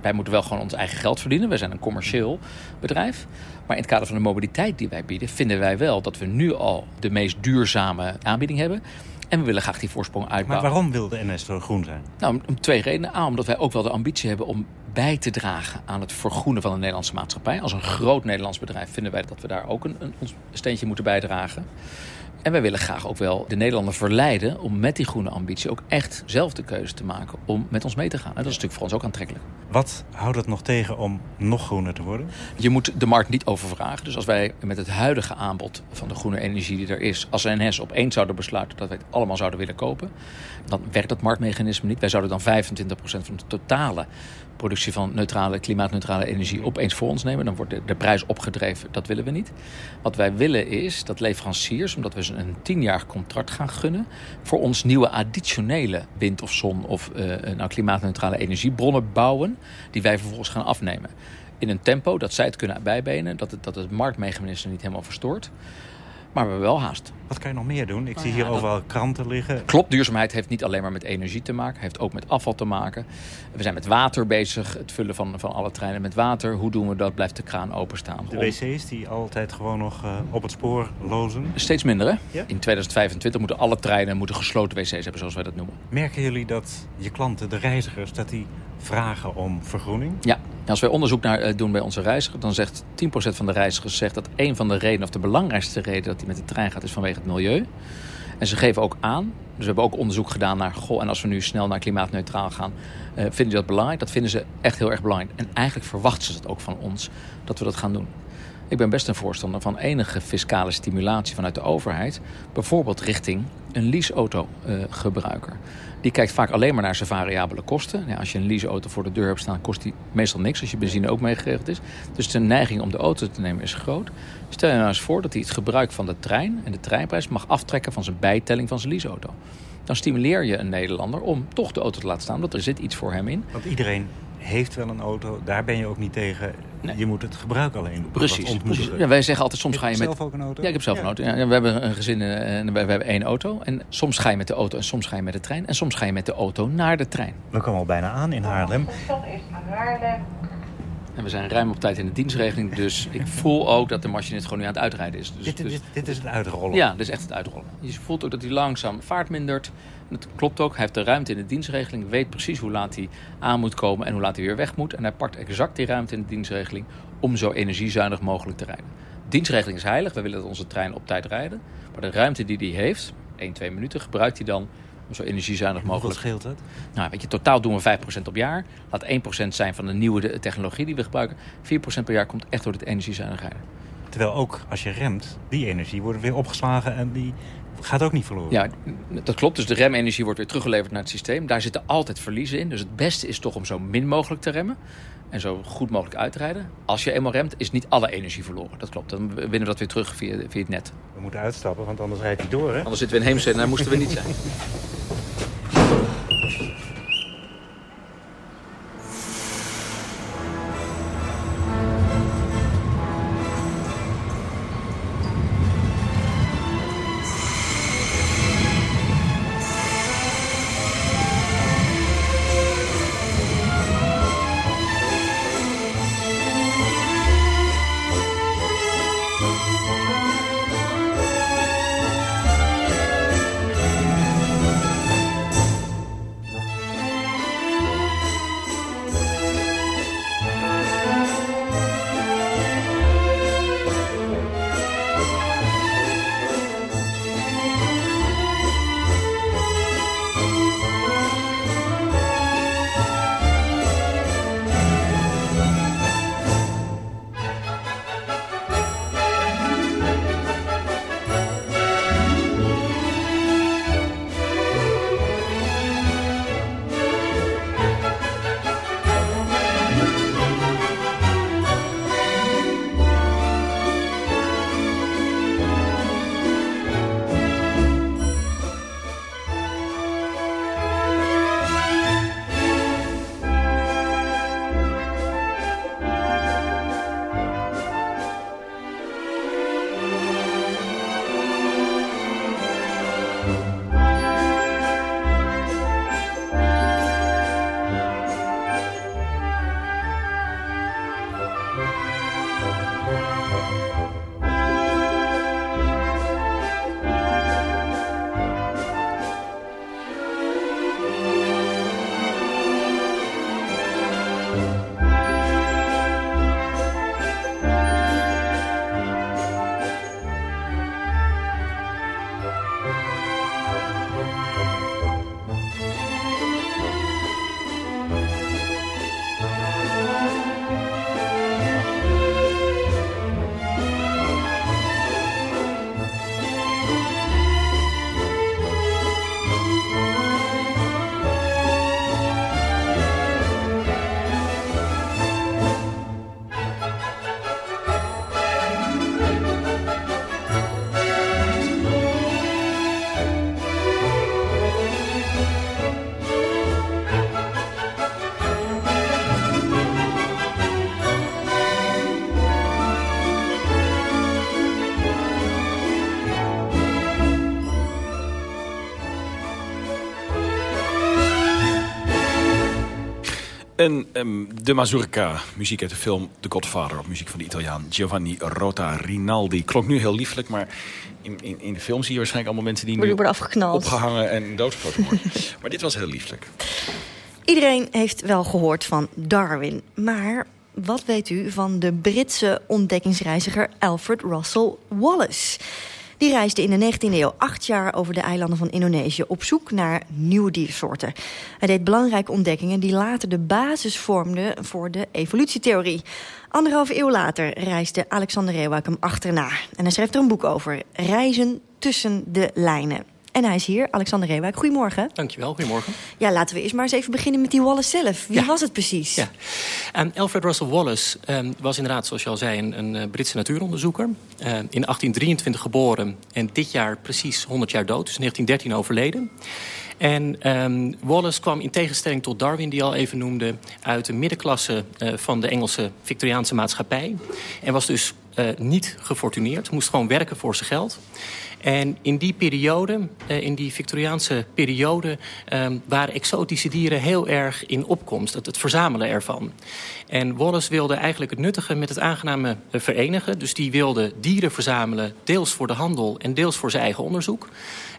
Speaker 14: Wij moeten wel gewoon ons eigen geld verdienen. Wij zijn een commercieel bedrijf. Maar in het kader van de mobiliteit die wij bieden, vinden wij wel dat we nu al de meest duurzame aanbieding hebben. En we willen graag die voorsprong uitbouwen.
Speaker 13: Maar waarom wil de NS zo groen zijn?
Speaker 14: Nou, om twee redenen. A, omdat wij ook wel de ambitie hebben om bij te dragen aan het vergroenen van de Nederlandse maatschappij. Als een groot Nederlands bedrijf vinden wij dat we daar ook een, een ons steentje moeten bijdragen. En wij willen graag ook wel de Nederlander verleiden om met die groene ambitie ook echt zelf de keuze te maken om met ons mee te gaan. En dat is natuurlijk voor ons ook aantrekkelijk.
Speaker 13: Wat houdt het nog tegen om nog groener te worden?
Speaker 14: Je moet de markt niet overvragen. Dus als wij met het huidige aanbod van de groene energie die er is, als NS opeens zouden besluiten dat wij het allemaal zouden willen kopen, dan werkt dat marktmechanisme niet. Wij zouden dan 25% van de totale productie van neutrale, klimaatneutrale energie opeens voor ons nemen. Dan wordt de, de, prijs opgedreven. Dat willen we niet. Wat wij willen is dat leveranciers, omdat we ze een tienjarig contract gaan gunnen, voor ons nieuwe additionele wind of zon of uh, nou, klimaatneutrale energiebronnen bouwen, die wij vervolgens gaan afnemen. In een tempo dat zij het kunnen bijbenen, dat het, dat het marktmechanisme niet helemaal verstoort. Maar we hebben wel haast.
Speaker 13: Wat kan je nog meer doen? Ik zie hier overal kranten liggen.
Speaker 14: Klopt, duurzaamheid heeft niet alleen maar met energie te maken. heeft ook met afval te maken. We zijn met water bezig. Het vullen van, van alle treinen met water. Hoe doen we dat? Blijft de kraan openstaan.
Speaker 13: De wc's die altijd gewoon nog uh, op het spoor lozen?
Speaker 14: Steeds minder, hè? Ja? In 2025 moeten alle treinen moeten gesloten wc's hebben, zoals wij dat noemen.
Speaker 13: Merken jullie dat je klanten, de reizigers, dat die vragen om vergroening?
Speaker 14: Ja, als wij onderzoek naar uh, doen bij onze reizigers... dan zegt 10% van de reizigers zegt dat een van de redenen... of de belangrijkste reden dat hij met de trein gaat... is vanwege het milieu. En ze geven ook aan... dus we hebben ook onderzoek gedaan naar... goh, en als we nu snel naar klimaatneutraal gaan... Uh, vinden die dat belangrijk? Dat vinden ze echt heel erg belangrijk. En eigenlijk verwachten ze het ook van ons dat we dat gaan doen. Ik ben best een voorstander van enige fiscale stimulatie vanuit de overheid. Bijvoorbeeld richting een leaseauto-gebruiker. Die kijkt vaak alleen maar naar zijn variabele kosten. Als je een leaseauto voor de deur hebt staan, kost die meestal niks als je benzine ook meegeregeld is. Dus de neiging om de auto te nemen is groot. Stel je nou eens voor dat hij het gebruik van de trein en de treinprijs mag aftrekken van zijn bijtelling van zijn leaseauto. Dan stimuleer je een Nederlander om toch de auto te laten staan, want er zit iets voor hem in.
Speaker 13: Want iedereen heeft wel een auto, daar ben je ook niet tegen. Nee. Je moet het gebruik alleen
Speaker 14: Precies. precies. Ja, wij zeggen altijd, soms
Speaker 13: heb
Speaker 14: ga je
Speaker 13: met...
Speaker 14: zelf
Speaker 13: ook een auto?
Speaker 14: Ja, ik heb zelf
Speaker 13: ja.
Speaker 14: een auto. Ja, we hebben een gezin en we hebben één auto. En soms ga je met de auto en soms ga je met de trein. En soms ga je met de auto naar de trein.
Speaker 13: We komen al bijna aan in Haarlem.
Speaker 14: En we zijn ruim op tijd in de dienstregeling. Dus ik voel ook dat de machine het gewoon nu aan het uitrijden is. Dus,
Speaker 13: dit,
Speaker 14: dus...
Speaker 13: dit, dit, is het uitrollen?
Speaker 14: Ja, dit is echt het uitrollen. Je voelt ook dat hij langzaam vaart mindert. Dat klopt ook. Hij heeft de ruimte in de dienstregeling. Weet precies hoe laat hij aan moet komen en hoe laat hij weer weg moet. En hij pakt exact die ruimte in de dienstregeling om zo energiezuinig mogelijk te rijden. Dienstregeling is heilig. We willen dat onze trein op tijd rijden. Maar de ruimte die hij heeft, 1, 2 minuten, gebruikt hij dan om zo energiezuinig mogelijk.
Speaker 13: Wat scheelt het?
Speaker 14: Nou, weet je, totaal doen we 5% op jaar. Laat 1% zijn van de nieuwe technologie die we gebruiken. 4% per jaar komt echt door het energiezuinig rijden.
Speaker 13: Terwijl ook als je remt, die energie wordt weer opgeslagen en die gaat ook niet verloren.
Speaker 14: Ja, dat klopt. Dus de remenergie wordt weer teruggeleverd naar het systeem. Daar zitten altijd verliezen in. Dus het beste is toch om zo min mogelijk te remmen. En zo goed mogelijk uit te rijden. Als je eenmaal remt, is niet alle energie verloren. Dat klopt. Dan winnen we dat weer terug via, via het net.
Speaker 13: We moeten uitstappen, want anders rijdt hij door, hè?
Speaker 14: Anders zitten we in Heemstede en daar moesten we niet zijn.
Speaker 5: En um, de mazurka, muziek uit de film The Godfather... op muziek van de Italiaan Giovanni Rota Rinaldi. Klonk nu heel liefelijk, maar in, in, in de film zie je waarschijnlijk allemaal mensen... die nu
Speaker 4: worden afgeknald.
Speaker 5: opgehangen en doodgeschoten worden. maar dit was heel lieflijk.
Speaker 4: Iedereen heeft wel gehoord van Darwin, maar wat weet u van de Britse ontdekkingsreiziger Alfred Russel Wallace? Die reisde in de 19e eeuw acht jaar over de eilanden van Indonesië... op zoek naar nieuwe diersoorten. Hij deed belangrijke ontdekkingen die later de basis vormden voor de evolutietheorie. Anderhalve eeuw later reisde Alexander Reeuwijk hem achterna. En hij schreef er een boek over, Reizen tussen de lijnen. En hij is hier, Alexander Reewijk. Goedemorgen.
Speaker 17: Dankjewel, goedemorgen.
Speaker 4: Ja, laten we eerst maar eens even beginnen met die Wallace zelf. Wie was het precies?
Speaker 17: Ja. Um, Alfred Russel Wallace um, was inderdaad, zoals je al zei, een, een Britse natuuronderzoeker. Uh, in 1823 geboren en dit jaar precies 100 jaar dood. Dus 1913 overleden. En um, Wallace kwam in tegenstelling tot Darwin, die al even noemde... uit de middenklasse uh, van de Engelse Victoriaanse maatschappij. En was dus uh, niet gefortuneerd, moest gewoon werken voor zijn geld. En in die periode, uh, in die Victoriaanse periode... Um, waren exotische dieren heel erg in opkomst. Het, het verzamelen ervan. En Wallace wilde eigenlijk het nuttige met het aangename uh, verenigen. Dus die wilde dieren verzamelen, deels voor de handel... en deels voor zijn eigen onderzoek.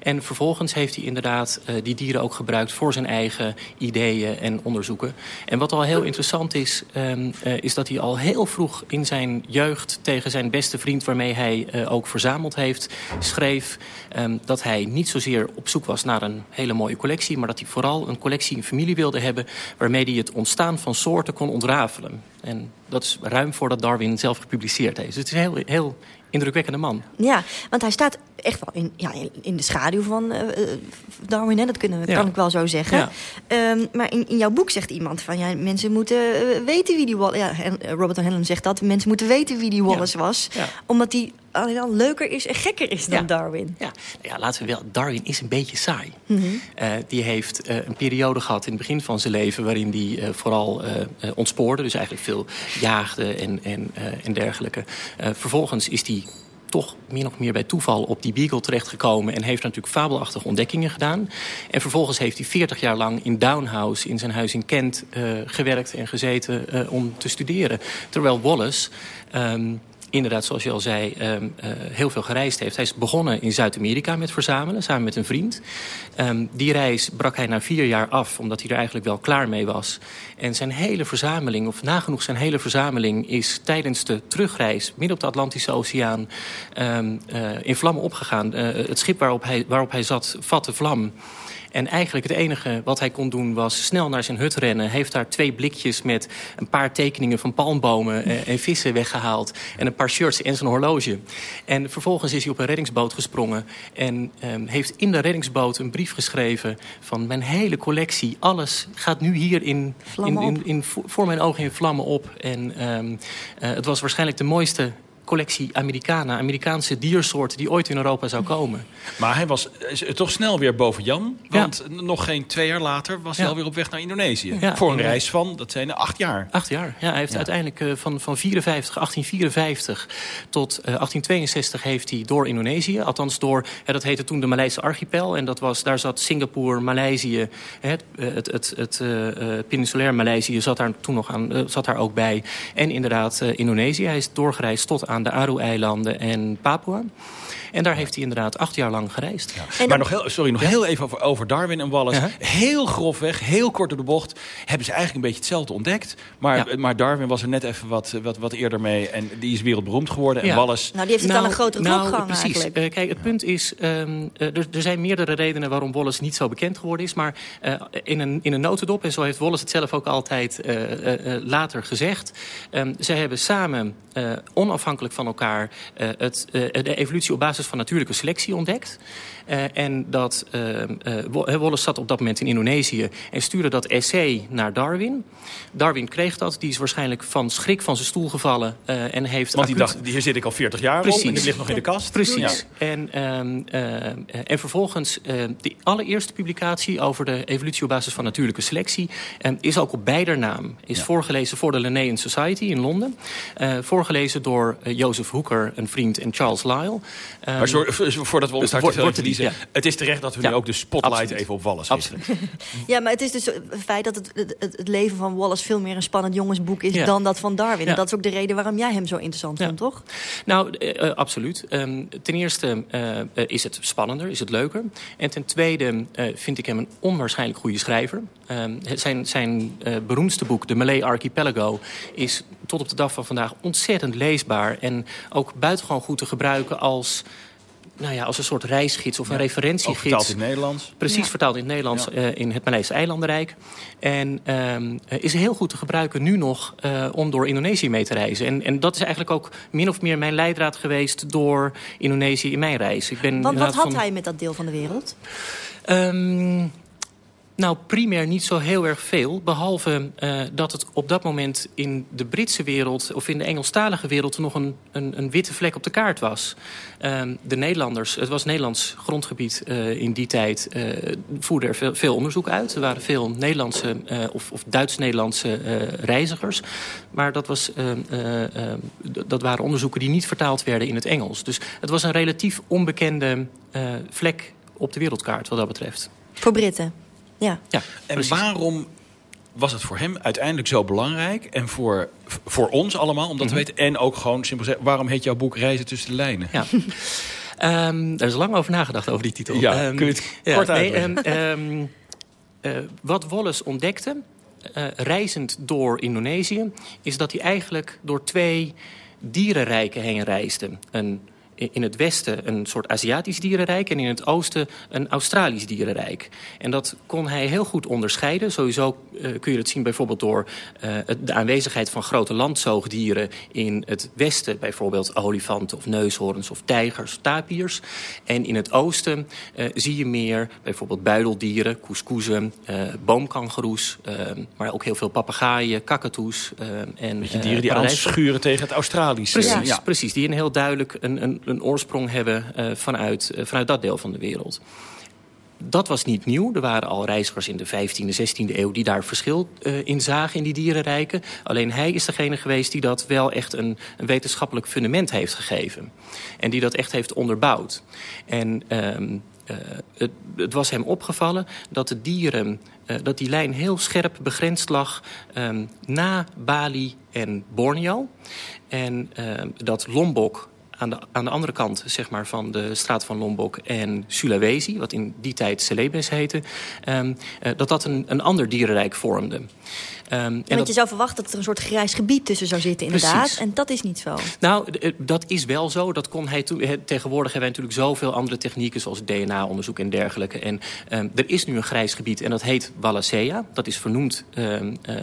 Speaker 17: En vervolgens heeft hij inderdaad uh, die dieren ook gebruikt... voor zijn eigen ideeën en onderzoeken. En wat al heel interessant is... Um, uh, is dat hij al heel vroeg in zijn jeugd... tegen zijn beste vriend waarmee hij uh, ook verzameld heeft... schreef um, dat hij niet zozeer op zoek was naar een hele mooie collectie... maar dat hij vooral een collectie in familie wilde hebben... waarmee hij het ontstaan van soorten kon ontrafelen. En dat is ruim voordat Darwin zelf gepubliceerd heeft. Dus het is heel, heel indrukwekkende man.
Speaker 4: Ja, want hij staat echt wel in, ja, in de schaduw van uh, Darwin, hè? dat kunnen, ja. kan ik wel zo zeggen. Ja. Um, maar in, in jouw boek zegt iemand van ja, mensen moeten uh, weten wie die Wallace... Ja, Robert O'Hanlon zegt dat, mensen moeten weten wie die Wallace was. Omdat die alleen al leuker is en gekker is dan Darwin.
Speaker 17: Ja. ja, laten we wel. Darwin is een beetje saai.
Speaker 4: Mm
Speaker 17: -hmm. uh, die heeft uh, een periode gehad in het begin van zijn leven... waarin hij uh, vooral ontspoorde. Dus eigenlijk veel jaagde en, en, en dergelijke. vervolgens is hij toch min of meer bij toeval op die Beagle terechtgekomen... en heeft natuurlijk fabelachtige ontdekkingen gedaan. En vervolgens heeft hij 40 jaar lang in Downhouse, in zijn huis in Kent... Uh, gewerkt en gezeten uh, om te studeren. Terwijl Wallace... Um, inderdaad, zoals je al zei, um, uh, heel veel gereisd heeft. Hij is begonnen in Zuid-Amerika met verzamelen, samen met een vriend. Um, die reis brak hij na vier jaar af, omdat hij er eigenlijk wel klaar mee was. En zijn hele verzameling, of nagenoeg zijn hele verzameling... is tijdens de terugreis midden op de Atlantische Oceaan um, uh, in vlammen opgegaan. Uh, het schip waarop hij, waarop hij zat, vatte vlam... En eigenlijk het enige wat hij kon doen was snel naar zijn hut rennen. Heeft daar twee blikjes met een paar tekeningen van palmbomen en, en vissen weggehaald. En een paar shirts en zijn horloge. En vervolgens is hij op een reddingsboot gesprongen. En um, heeft in de reddingsboot een brief geschreven van mijn hele collectie. Alles gaat nu hier in, in, in, in voor mijn ogen in vlammen op. En um, uh, het was waarschijnlijk de mooiste collectie Americana, Amerikaanse diersoorten die ooit in Europa zou komen.
Speaker 5: Maar hij was toch snel weer boven Jan. Want ja. nog geen twee jaar later was hij ja. alweer op weg naar Indonesië. Ja. Voor een reis van, dat zijn acht jaar.
Speaker 17: Acht jaar, ja. Hij heeft uiteindelijk uh, van, van 54, 1854 tot uh, 1862 heeft hij door Indonesië. Althans door, ja, dat heette toen de Maleise archipel. En dat was, daar zat Singapore, Maleisië, het, het, het, het uh, peninsulair Maleisië zat daar toen nog aan, zat daar ook bij. En inderdaad Indonesië. Hij is doorgereisd tot aan de Aru-eilanden en Papua. En daar heeft hij inderdaad acht jaar lang gereisd.
Speaker 5: Ja. Maar nog heel, sorry, nog ja? heel even over, over, Darwin en Wallace. Ja. Heel grofweg, heel kort door de bocht... hebben ze eigenlijk een beetje hetzelfde ontdekt. Maar, maar Darwin was er net even wat, wat, wat eerder mee. En die is wereldberoemd geworden. En Wallace...
Speaker 4: Nou, die heeft het nou, dan een grotere
Speaker 17: nou,
Speaker 4: opgang
Speaker 17: precies.
Speaker 4: eigenlijk.
Speaker 17: Uh, kijk, het punt is... Um, uh, er, er, zijn meerdere redenen waarom Wallace niet zo bekend geworden is. Maar uh, in, een, in een notendop, en zo heeft Wallace het zelf ook altijd later gezegd... Um, ze hebben samen, onafhankelijk van elkaar... het, de evolutie op basis van natuurlijke selectie ontdekt. Uh, en dat uh, uh, Wallace zat op dat moment in Indonesië en stuurde dat essay naar Darwin. Darwin kreeg dat. Die is waarschijnlijk van schrik van zijn stoel gevallen. en heeft
Speaker 5: Want die dacht, hier zit ik al 40 jaar
Speaker 17: Precies.
Speaker 5: op en dit ligt nog in de kast.
Speaker 17: Precies. Ja. En, en vervolgens, de allereerste publicatie over de evolutie op basis van natuurlijke selectie... is ook op beider naam. Is ja. voorgelezen voor de Linnaean Society in Londen. voorgelezen door Joseph Hooker, een vriend, en Charles Lyell.
Speaker 5: maar zo, voordat we ons hart
Speaker 17: wordt- wordt het,
Speaker 5: is terecht dat we
Speaker 17: Ja,
Speaker 5: nu ook de spotlight
Speaker 17: absoluut.
Speaker 5: even op Wallace richten.
Speaker 4: Ja, maar het is dus het feit dat het, het, het leven van Wallace veel meer een spannend jongensboek is
Speaker 17: Ja.
Speaker 4: dan dat van Darwin.
Speaker 17: Ja.
Speaker 4: En dat is ook de reden waarom jij hem zo interessant vond, toch?
Speaker 17: Nou, eh, eh, absoluut. Ehm, ten eerste eh, is het spannender, is het leuker. En ten tweede eh, vind ik hem een onwaarschijnlijk goede schrijver. Ehm, het- zijn zijn eh, beroemdste boek, De Malay Archipelago... is tot op de dag van vandaag ontzettend leesbaar... en ook buitengewoon goed te gebruiken als... Nou ja, als een soort reisgids of een referentiegids.
Speaker 5: vertaald in het Nederlands.
Speaker 17: Precies,
Speaker 5: Ja.
Speaker 17: vertaald in het Nederlands eh, in het Maleise eilandenrijk. En ehm, eh, is heel goed te gebruiken nu nog eh, om door Indonesië mee te reizen. En, en dat is eigenlijk ook min of meer mijn leidraad geweest door Indonesië in mijn reis. Ik ben
Speaker 4: Want wat
Speaker 17: inderdaad
Speaker 4: had
Speaker 17: van-
Speaker 4: hij met dat deel van de wereld?
Speaker 17: Ehm, nou, primair niet zo heel erg veel. Behalve eh, dat het op dat moment in de Britse wereld... of in de Engelstalige wereld nog een, een, een witte vlek op de kaart was. Ehm, de Nederlanders, het was Nederlands grondgebied eh, in die tijd... eh voerden er veel, veel onderzoek uit. Er waren veel Nederlandse of, of Duits-Nederlandse reizigers. Maar dat, was, eh, eh, eh, d- dat waren onderzoeken die niet vertaald werden in het Engels. Dus het was een relatief onbekende vlek op de wereldkaart wat dat betreft.
Speaker 4: Voor Britten. Ja.
Speaker 17: Ja,
Speaker 5: En waarom was het voor hem uiteindelijk zo belangrijk? En voor, voor ons allemaal, om dat
Speaker 17: Mhm.
Speaker 5: te weten. En ook gewoon simpel zeggen, waarom heet jouw boek Reizen tussen de lijnen?
Speaker 17: Ja. Ehm, daar is lang over nagedacht, over die titel.
Speaker 5: Ja,
Speaker 17: Ehm,
Speaker 5: kun je het kort uitleggen?
Speaker 17: ehm, ehm, eh, wat Wallace ontdekte, eh, reizend door Indonesië... is dat hij eigenlijk door twee dierenrijken heen reisde. Een, in het westen een soort Aziatisch dierenrijk... en in het oosten een Australisch dierenrijk. En dat kon hij heel goed onderscheiden. Sowieso eh, kun je dat zien bijvoorbeeld door eh, het- de aanwezigheid van grote landzoogdieren... in het westen, bijvoorbeeld olifanten of neushoorns of tijgers, tapirs. En in het oosten eh, zie je meer bijvoorbeeld buideldieren, couscousen, eh boomkangeroes... maar ook heel veel papegaaien, kakatoes en
Speaker 5: Beetje
Speaker 17: eh,
Speaker 5: dieren die aanschuren tegen het Australische.
Speaker 17: Precies,
Speaker 5: Ja.
Speaker 17: precies. Die een heel duidelijk een, een, een oorsprong hebben eh, vanuit, eh, vanuit dat deel van de wereld. Dat was niet nieuw. Er waren al reizigers in de 15e, 16e eeuw die daar verschil eh, in zagen in die dierenrijken. Alleen hij is degene geweest die dat wel echt een, wetenschappelijk fundament heeft gegeven. En die dat echt heeft onderbouwd. En ehm, eh, het, het was hem opgevallen dat de dieren, dat die lijn heel scherp begrensd lag ehm, na Bali en Borneo. En ehm, dat Lombok aan de, aan de andere kant zeg maar, van de straat van Lombok en Sulawesi... wat in die tijd Celebes heette... ehm, eh, dat dat een, een ander dierenrijk vormde. Ehm, en
Speaker 4: Want
Speaker 17: dat-
Speaker 4: je zou verwachten dat er een soort grijs gebied tussen zou zitten, inderdaad.
Speaker 17: Precies.
Speaker 4: En dat is niet zo.
Speaker 17: Nou, eh, dat is wel zo. Dat kon hij toen, tegenwoordig hebben wij natuurlijk zoveel andere technieken... zoals DNA-onderzoek en dergelijke. En ehm, er is nu een grijs gebied en dat heet Wallacea. Dat is vernoemd ehm, eh,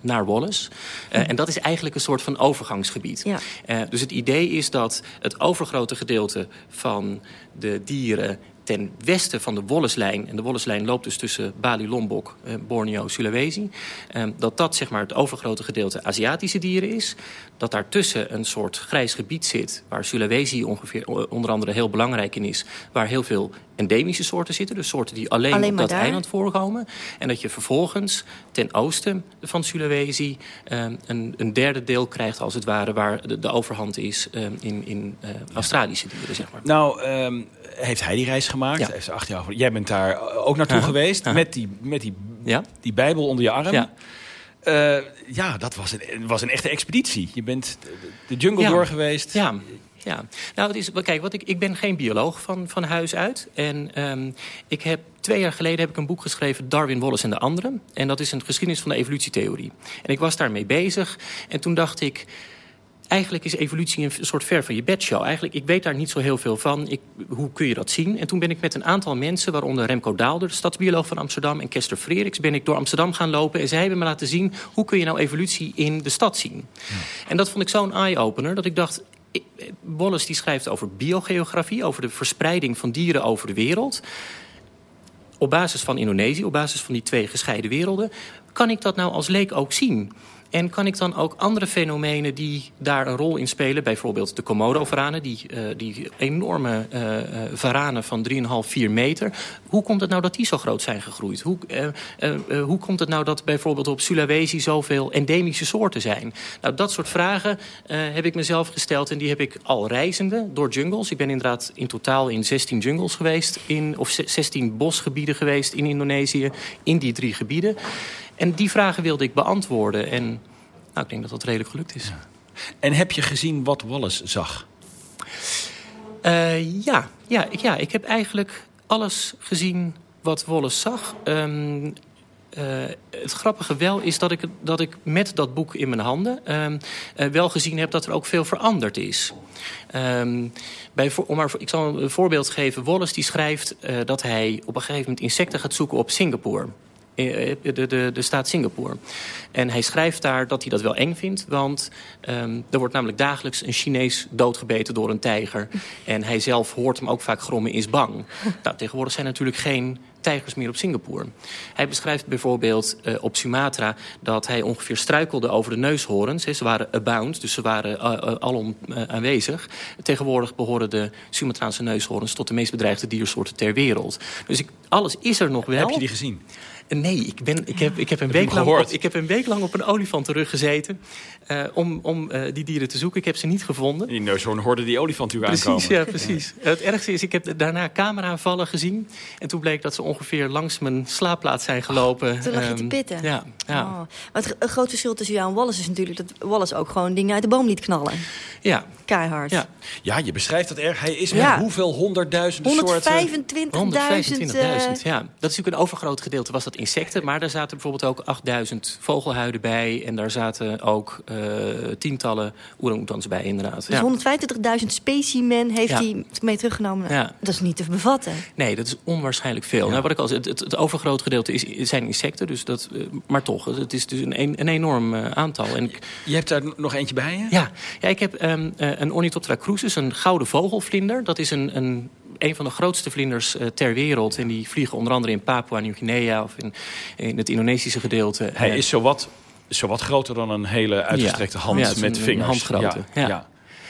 Speaker 17: naar Wallace. Eh, en dat is eigenlijk een soort van overgangsgebied.
Speaker 4: Ja.
Speaker 17: Dus het idee is dat het overgrote gedeelte van de dieren ten westen van de Wolleslijn... en de Wolleslijn loopt dus tussen Bali, Lombok, eh, Borneo, Sulawesi... eh, dat dat zeg maar, het overgrote gedeelte Aziatische dieren is. Dat daartussen een soort grijs gebied zit... waar Sulawesi ongeveer, onder andere heel belangrijk in is... waar heel veel endemische soorten zitten. Dus soorten die alleen,
Speaker 4: Alleen
Speaker 17: op dat
Speaker 4: daar?
Speaker 17: eiland voorkomen. En dat je vervolgens ten oosten van Sulawesi... eh, een, een derde deel krijgt als het ware... waar de, de overhand is eh, in, in eh, Australische dieren, zeg maar.
Speaker 5: Nou, ehm, heeft hij die reis gemaakt?
Speaker 17: Ja.
Speaker 5: Heeft er acht jaar over. Jij bent daar ook naartoe geweest. Met, die, met die,
Speaker 17: Ja.
Speaker 5: die Bijbel onder je arm.
Speaker 17: Ja.
Speaker 5: Eh, ja, dat was een, was een echte expeditie. Je bent de- jungle
Speaker 17: Ja.
Speaker 5: door geweest.
Speaker 17: Ja, ja. Nou, het is, kijk, wat ik, ik ben geen bioloog van, van huis uit. En ehm, ik heb, twee jaar geleden heb ik een boek geschreven... Darwin, Wallace en de anderen. En dat is een geschiedenis van de evolutietheorie. En ik was daarmee bezig. En toen dacht ik... Eigenlijk is evolutie een soort ver van je bedshow. Eigenlijk, ik weet daar niet zo heel veel van. Ik, hoe kun je dat zien? En toen ben ik met een aantal mensen, waaronder Remco Daalder... de stadsbioloog van Amsterdam, en Kester Freeriks... ben ik door Amsterdam gaan lopen en zij hebben me laten zien... hoe kun je nou evolutie in de stad zien? En dat vond ik zo'n eye-opener dat ik dacht... ik- Wallace die schrijft over biogeografie... over de verspreiding van dieren over de wereld op basis van Indonesië, op basis van die twee gescheiden werelden... kan ik dat nou als leek ook zien? En kan ik dan ook andere fenomenen die daar een rol in spelen... bijvoorbeeld de Komodo-varanen, die, uh, die enorme uh, varanen van 3,5, 4 meter... hoe komt het nou dat die zo groot zijn gegroeid? Hoe, hoe komt het nou dat bijvoorbeeld op Sulawesi zoveel endemische soorten zijn? Nou, dat soort vragen heb ik mezelf gesteld en die heb ik al reizende door jungles. Ik ben inderdaad in totaal in 16 jungles geweest, in, of 16 bosgebieden geweest in Indonesië... in die drie gebieden. En die vragen wilde ik beantwoorden. En nou, ik denk dat dat redelijk gelukt is.
Speaker 5: En heb je gezien wat Wallace zag?
Speaker 17: Uh, ja, ja, ja, ik heb eigenlijk alles gezien wat Wallace zag. Um, uh, het grappige wel is dat ik, dat ik met dat boek in mijn handen... Um, uh, wel gezien heb dat er ook veel veranderd is. Um, bij, om maar, ik zal een voorbeeld geven. Wallace die schrijft dat hij op een gegeven moment insecten gaat zoeken op Singapore... Eh, de, de, de staat Singapore. En hij schrijft daar dat hij dat wel eng vindt... want um, er wordt namelijk dagelijks een Chinees doodgebeten door een tijger. En hij zelf hoort hem ook vaak grommen, is bang. Nou, tegenwoordig zijn natuurlijk geen tijgers meer op Singapore. Hij beschrijft bijvoorbeeld uh, op Sumatra dat hij ongeveer struikelde over de neushoorns. He, ze waren abound, dus ze waren uh, uh, alom aanwezig. Tegenwoordig behoren de Sumatraanse neushoorns tot de meest bedreigde diersoorten ter wereld. Dus ik, alles is er nog wel.
Speaker 5: Heb je die gezien?
Speaker 17: Nee, ik, ben, ik, heb, ik, heb een week lang op, ik heb een week lang op een olifantenrug gezeten... Uh, om, om uh, die dieren te zoeken. Ik heb ze niet gevonden.
Speaker 5: Die neushoorn hoorde die olifant u
Speaker 17: precies,
Speaker 5: aankomen.
Speaker 17: Ja, precies. Ja. Het ergste is, ik heb daarna camera-aanvallen gezien. En toen bleek dat ze ongeveer langs mijn slaapplaats zijn gelopen.
Speaker 4: Oh, toen lag je te pitten?
Speaker 17: Ja. ja.
Speaker 4: Oh. Maar het, het grote verschil tussen jou en Wallace is natuurlijk... dat Wallace ook gewoon dingen uit de boom liet knallen.
Speaker 17: Ja.
Speaker 4: Keihard.
Speaker 17: Ja,
Speaker 5: ja je beschrijft dat erg. Hij is met ja. hoeveel honderdduizenden
Speaker 4: 125.000
Speaker 17: soorten? 125.000,
Speaker 4: uh...
Speaker 17: ja. Dat is natuurlijk een overgroot gedeelte was dat insecten. Maar daar zaten bijvoorbeeld ook 8000 vogelhuiden bij. En daar zaten ook uh, tientallen orang-oetans bij, inderdaad.
Speaker 4: Dus ja. 125.000 specimen heeft ja. hij mee teruggenomen.
Speaker 17: Ja.
Speaker 4: Dat is niet te bevatten.
Speaker 17: Nee, dat is onwaarschijnlijk veel. Nou, wat ik al zei, het, het, het overgroot gedeelte is, zijn insecten. Dus dat, uh, maar toch, het is dus een, een enorm uh, aantal. En ik,
Speaker 5: je hebt daar nog eentje bij je?
Speaker 17: Ja, ja ik heb um, een Ornithoptera crucis, een gouden vogelvlinder. Dat is een... een een van de grootste vlinders uh, ter wereld. En die vliegen onder andere in Papua Nieuw-Guinea... of in, in, het Indonesische gedeelte.
Speaker 5: Hij uh, is zowat, zowat groter dan een hele uitgestrekte hand
Speaker 17: ja,
Speaker 5: met
Speaker 17: een,
Speaker 5: vingers.
Speaker 17: Een handgrootte, ja.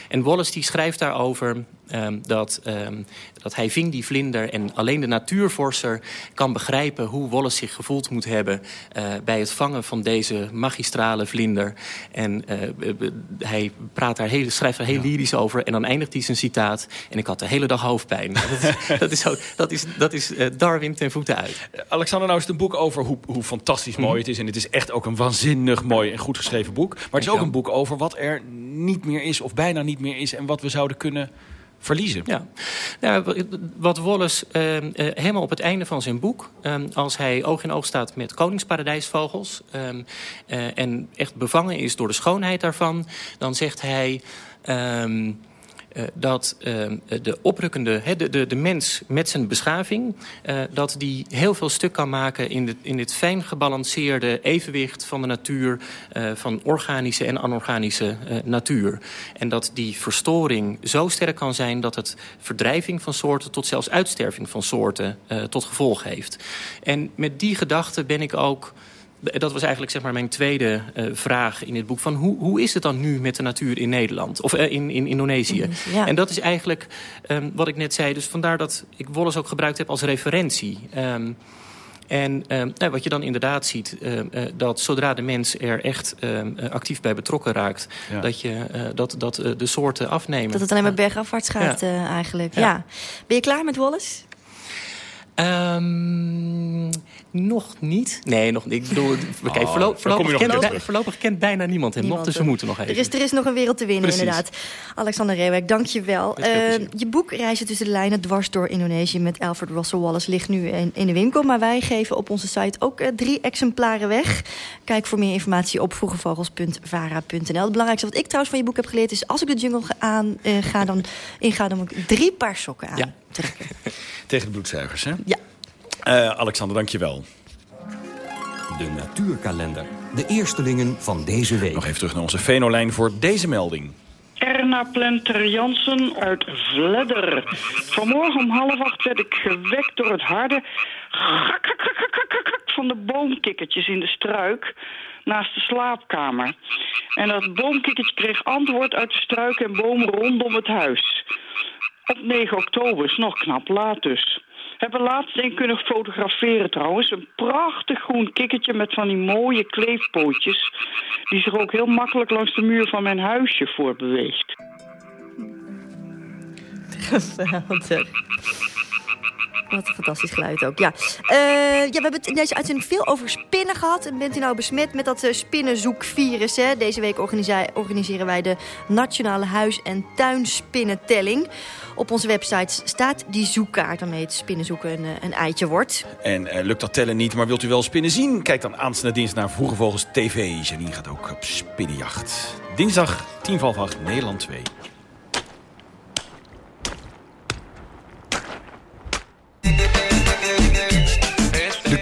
Speaker 17: En Wallace die schrijft daarover um, dat, um, dat hij ving die vlinder... en alleen de natuurvorser kan begrijpen hoe Wallace zich gevoeld moet hebben... Uh, bij het vangen van deze magistrale vlinder. En uh, hij praat daar heel, schrijft daar heel ja. lyrisch over en dan eindigt hij zijn citaat... en ik had de hele dag hoofdpijn. dat, is, dat is, dat is, dat is uh, Darwin ten voeten uit.
Speaker 5: Alexander, nou is het een boek over hoe, hoe fantastisch mooi het is... en het is echt ook een waanzinnig mooi en goed geschreven boek. Maar het is ook een boek over wat er niet meer is of bijna niet meer is... en wat we zouden kunnen verliezen.
Speaker 17: Ja. Nou, wat Wallace uh, uh, helemaal op het einde van zijn boek... Um, als hij oog in oog staat met koningsparadijsvogels... Um, uh, en echt bevangen is door de schoonheid daarvan... dan zegt hij... dat uh, de oprukkende, de, de, de mens met zijn beschaving... Uh, dat die heel veel stuk kan maken in, de, in dit fijn gebalanceerde evenwicht van de natuur... van organische en anorganische natuur. En dat die verstoring zo sterk kan zijn... dat het verdrijving van soorten tot zelfs uitsterving van soorten tot gevolg heeft. En met die gedachte ben ik ook dat was eigenlijk zeg maar, mijn tweede uh, vraag in dit boek. Van hoe, hoe is het dan nu met de natuur in Nederland? Of uh, in, in Indonesië?
Speaker 4: Ja.
Speaker 17: En dat is eigenlijk um, wat ik net zei. Dus vandaar dat ik Wallace ook gebruikt heb als referentie. Um, en um, nou, wat je dan inderdaad ziet, uh, dat zodra de mens er echt uh, actief bij betrokken raakt... Ja. dat, je, dat, dat de soorten afnemen.
Speaker 4: Dat het alleen maar bergafwaarts gaat ja. eigenlijk. Ja. ja. Ben je klaar met Wallace?
Speaker 17: Um, nog niet. Nee, nog niet. Ik bedoel, kijk, oh, voorlopig, voorlopig, kent, bij, voorlopig, kent, bijna niemand hem niemand nog, dus we moeten nog even.
Speaker 4: Er is, er is nog een wereld te winnen, Precies. inderdaad. Alexander Reewijk, dank je wel. Uh, je boek Reizen tussen de lijnen dwars door Indonesië... met Alfred Russel Wallace ligt nu in, in de winkel. Maar wij geven op onze site ook uh, drie exemplaren weg. Kijk voor meer informatie op vroegevogels.vara.nl. Het belangrijkste wat ik trouwens van je boek heb geleerd... is als ik de jungle aan, uh, ga, dan, inga, dan moet ik drie paar sokken aan
Speaker 17: ja.
Speaker 4: Trekken.
Speaker 5: Tegen de bloedzuigers, hè?
Speaker 4: Ja.
Speaker 5: Uh, Alexander, dank je wel.
Speaker 9: De natuurkalender. De eerstelingen van deze week.
Speaker 5: Nog even terug naar onze Venolijn voor deze melding.
Speaker 18: Erna Plenter Jansen uit Vledder. Vanmorgen om half acht werd ik gewekt door het harde van de boomkikkertjes in de struik naast de slaapkamer. En dat boomkikkertje kreeg antwoord uit de struiken en bomen rondom het huis. Op 9 oktober is nog knap laat dus. Hebben laatst een kunnen fotograferen trouwens. Een prachtig groen kikkertje met van die mooie kleefpootjes... die zich ook heel makkelijk langs de muur van mijn huisje voortbeweegt.
Speaker 4: Geweldig. Wat een fantastisch geluid ook, ja. Eh, ja we hebben het in deze uitzending veel over spinnen gehad. En bent u nou besmet met dat uh, spinnenzoekvirus? Hè? Deze week organiseren wij de Nationale Huis- en Tuinspinnentelling. Op onze website staat die zoekkaart waarmee het spinnenzoeken een, een eitje wordt.
Speaker 5: En lukt dat tellen niet, maar wilt u wel spinnen zien? Kijk dan aanstaande dinsdag naar Vroege Vogels TV. Janine gaat ook op spinnenjacht. Dinsdag, 10 van 8, Nederland 2.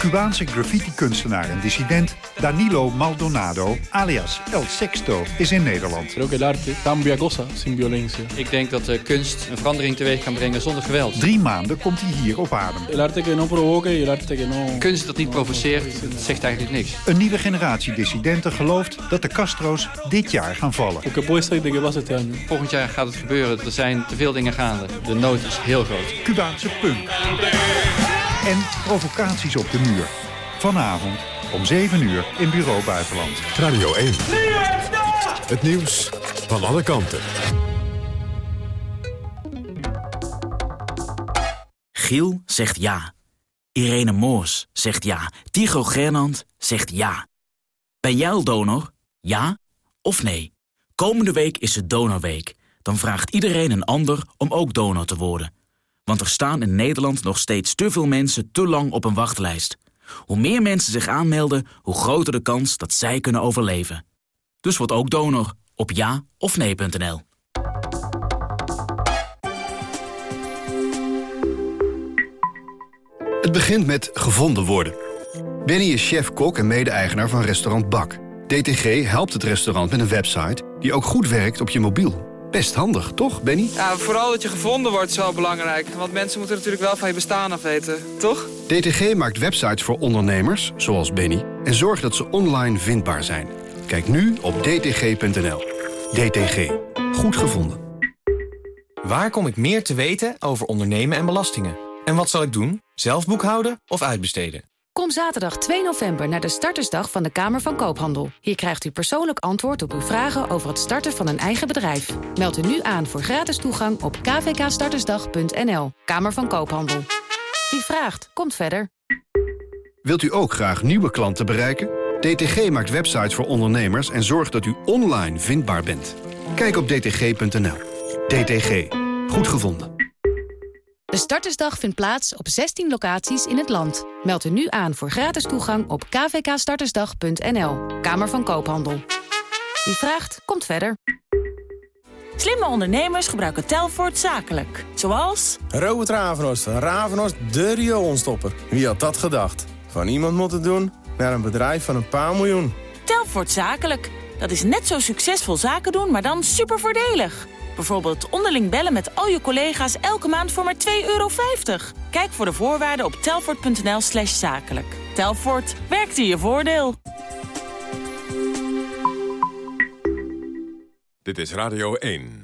Speaker 19: Cubaanse graffiti-kunstenaar en dissident Danilo Maldonado, alias El Sexto, is in Nederland.
Speaker 20: Creo que el arte cambia cosas sin violencia.
Speaker 21: Ik denk dat de kunst een verandering teweeg kan brengen zonder geweld.
Speaker 19: Drie maanden komt hij hier op adem.
Speaker 20: El arte que no provoque y el arte que no...
Speaker 21: Kunst dat niet provoceert, zegt eigenlijk niks.
Speaker 19: Een nieuwe generatie dissidenten gelooft dat de Castro's dit jaar gaan vallen.
Speaker 21: Volgend jaar gaat het gebeuren. Er zijn te veel dingen gaande. De nood is heel groot.
Speaker 19: Cubaanse punk. En provocaties op de muur. Vanavond om 7 uur in Bureau Buitenland.
Speaker 22: Radio 1. Het nieuws van alle kanten.
Speaker 23: Giel zegt ja. Irene Moors zegt ja. Tigo Gernand zegt ja. Ben jij al donor? Ja of nee? Komende week is het Donorweek. Dan vraagt iedereen een ander om ook donor te worden. Want er staan in Nederland nog steeds te veel mensen te lang op een wachtlijst. Hoe meer mensen zich aanmelden, hoe groter de kans dat zij kunnen overleven. Dus word ook donor op ja of nee.nl.
Speaker 24: Het begint met gevonden worden. Benny is chef-kok en mede-eigenaar van restaurant Bak. DTG helpt het restaurant met een website die ook goed werkt op je mobiel. Best handig, toch, Benny?
Speaker 25: Ja, vooral dat je gevonden wordt is wel belangrijk. Want mensen moeten natuurlijk wel van je bestaan af weten, toch?
Speaker 24: DTG maakt websites voor ondernemers, zoals Benny... en zorgt dat ze online vindbaar zijn. Kijk nu op dtg.nl. DTG. Goed gevonden.
Speaker 26: Waar kom ik meer te weten over ondernemen en belastingen? En wat zal ik doen? Zelf boekhouden of uitbesteden?
Speaker 27: Kom zaterdag 2 november naar de startersdag van de Kamer van Koophandel. Hier krijgt u persoonlijk antwoord op uw vragen over het starten van een eigen bedrijf. Meld u nu aan voor gratis toegang op kvkstartersdag.nl. Kamer van Koophandel. Wie vraagt, komt verder.
Speaker 24: Wilt u ook graag nieuwe klanten bereiken? DTG maakt websites voor ondernemers en zorgt dat u online vindbaar bent. Kijk op dtg.nl. DTG. Goed gevonden.
Speaker 27: De startersdag vindt plaats op 16 locaties in het land. Meld u nu aan voor gratis toegang op kvkstartersdag.nl. Kamer van Koophandel. Wie vraagt, komt verder.
Speaker 28: Slimme ondernemers gebruiken Telfort zakelijk. Zoals...
Speaker 29: Robert Ravenost van Ravenost de rioolstopper. Wie had dat gedacht? Van iemand moeten doen naar een bedrijf van een paar miljoen.
Speaker 28: Telfort zakelijk. Dat is net zo succesvol zaken doen, maar dan super voordelig. Bijvoorbeeld onderling bellen met al je collega's elke maand voor maar 2,50 euro. Kijk voor de voorwaarden op telfort.nl slash zakelijk. Telfort, werkt in je voordeel.
Speaker 22: Dit is Radio 1.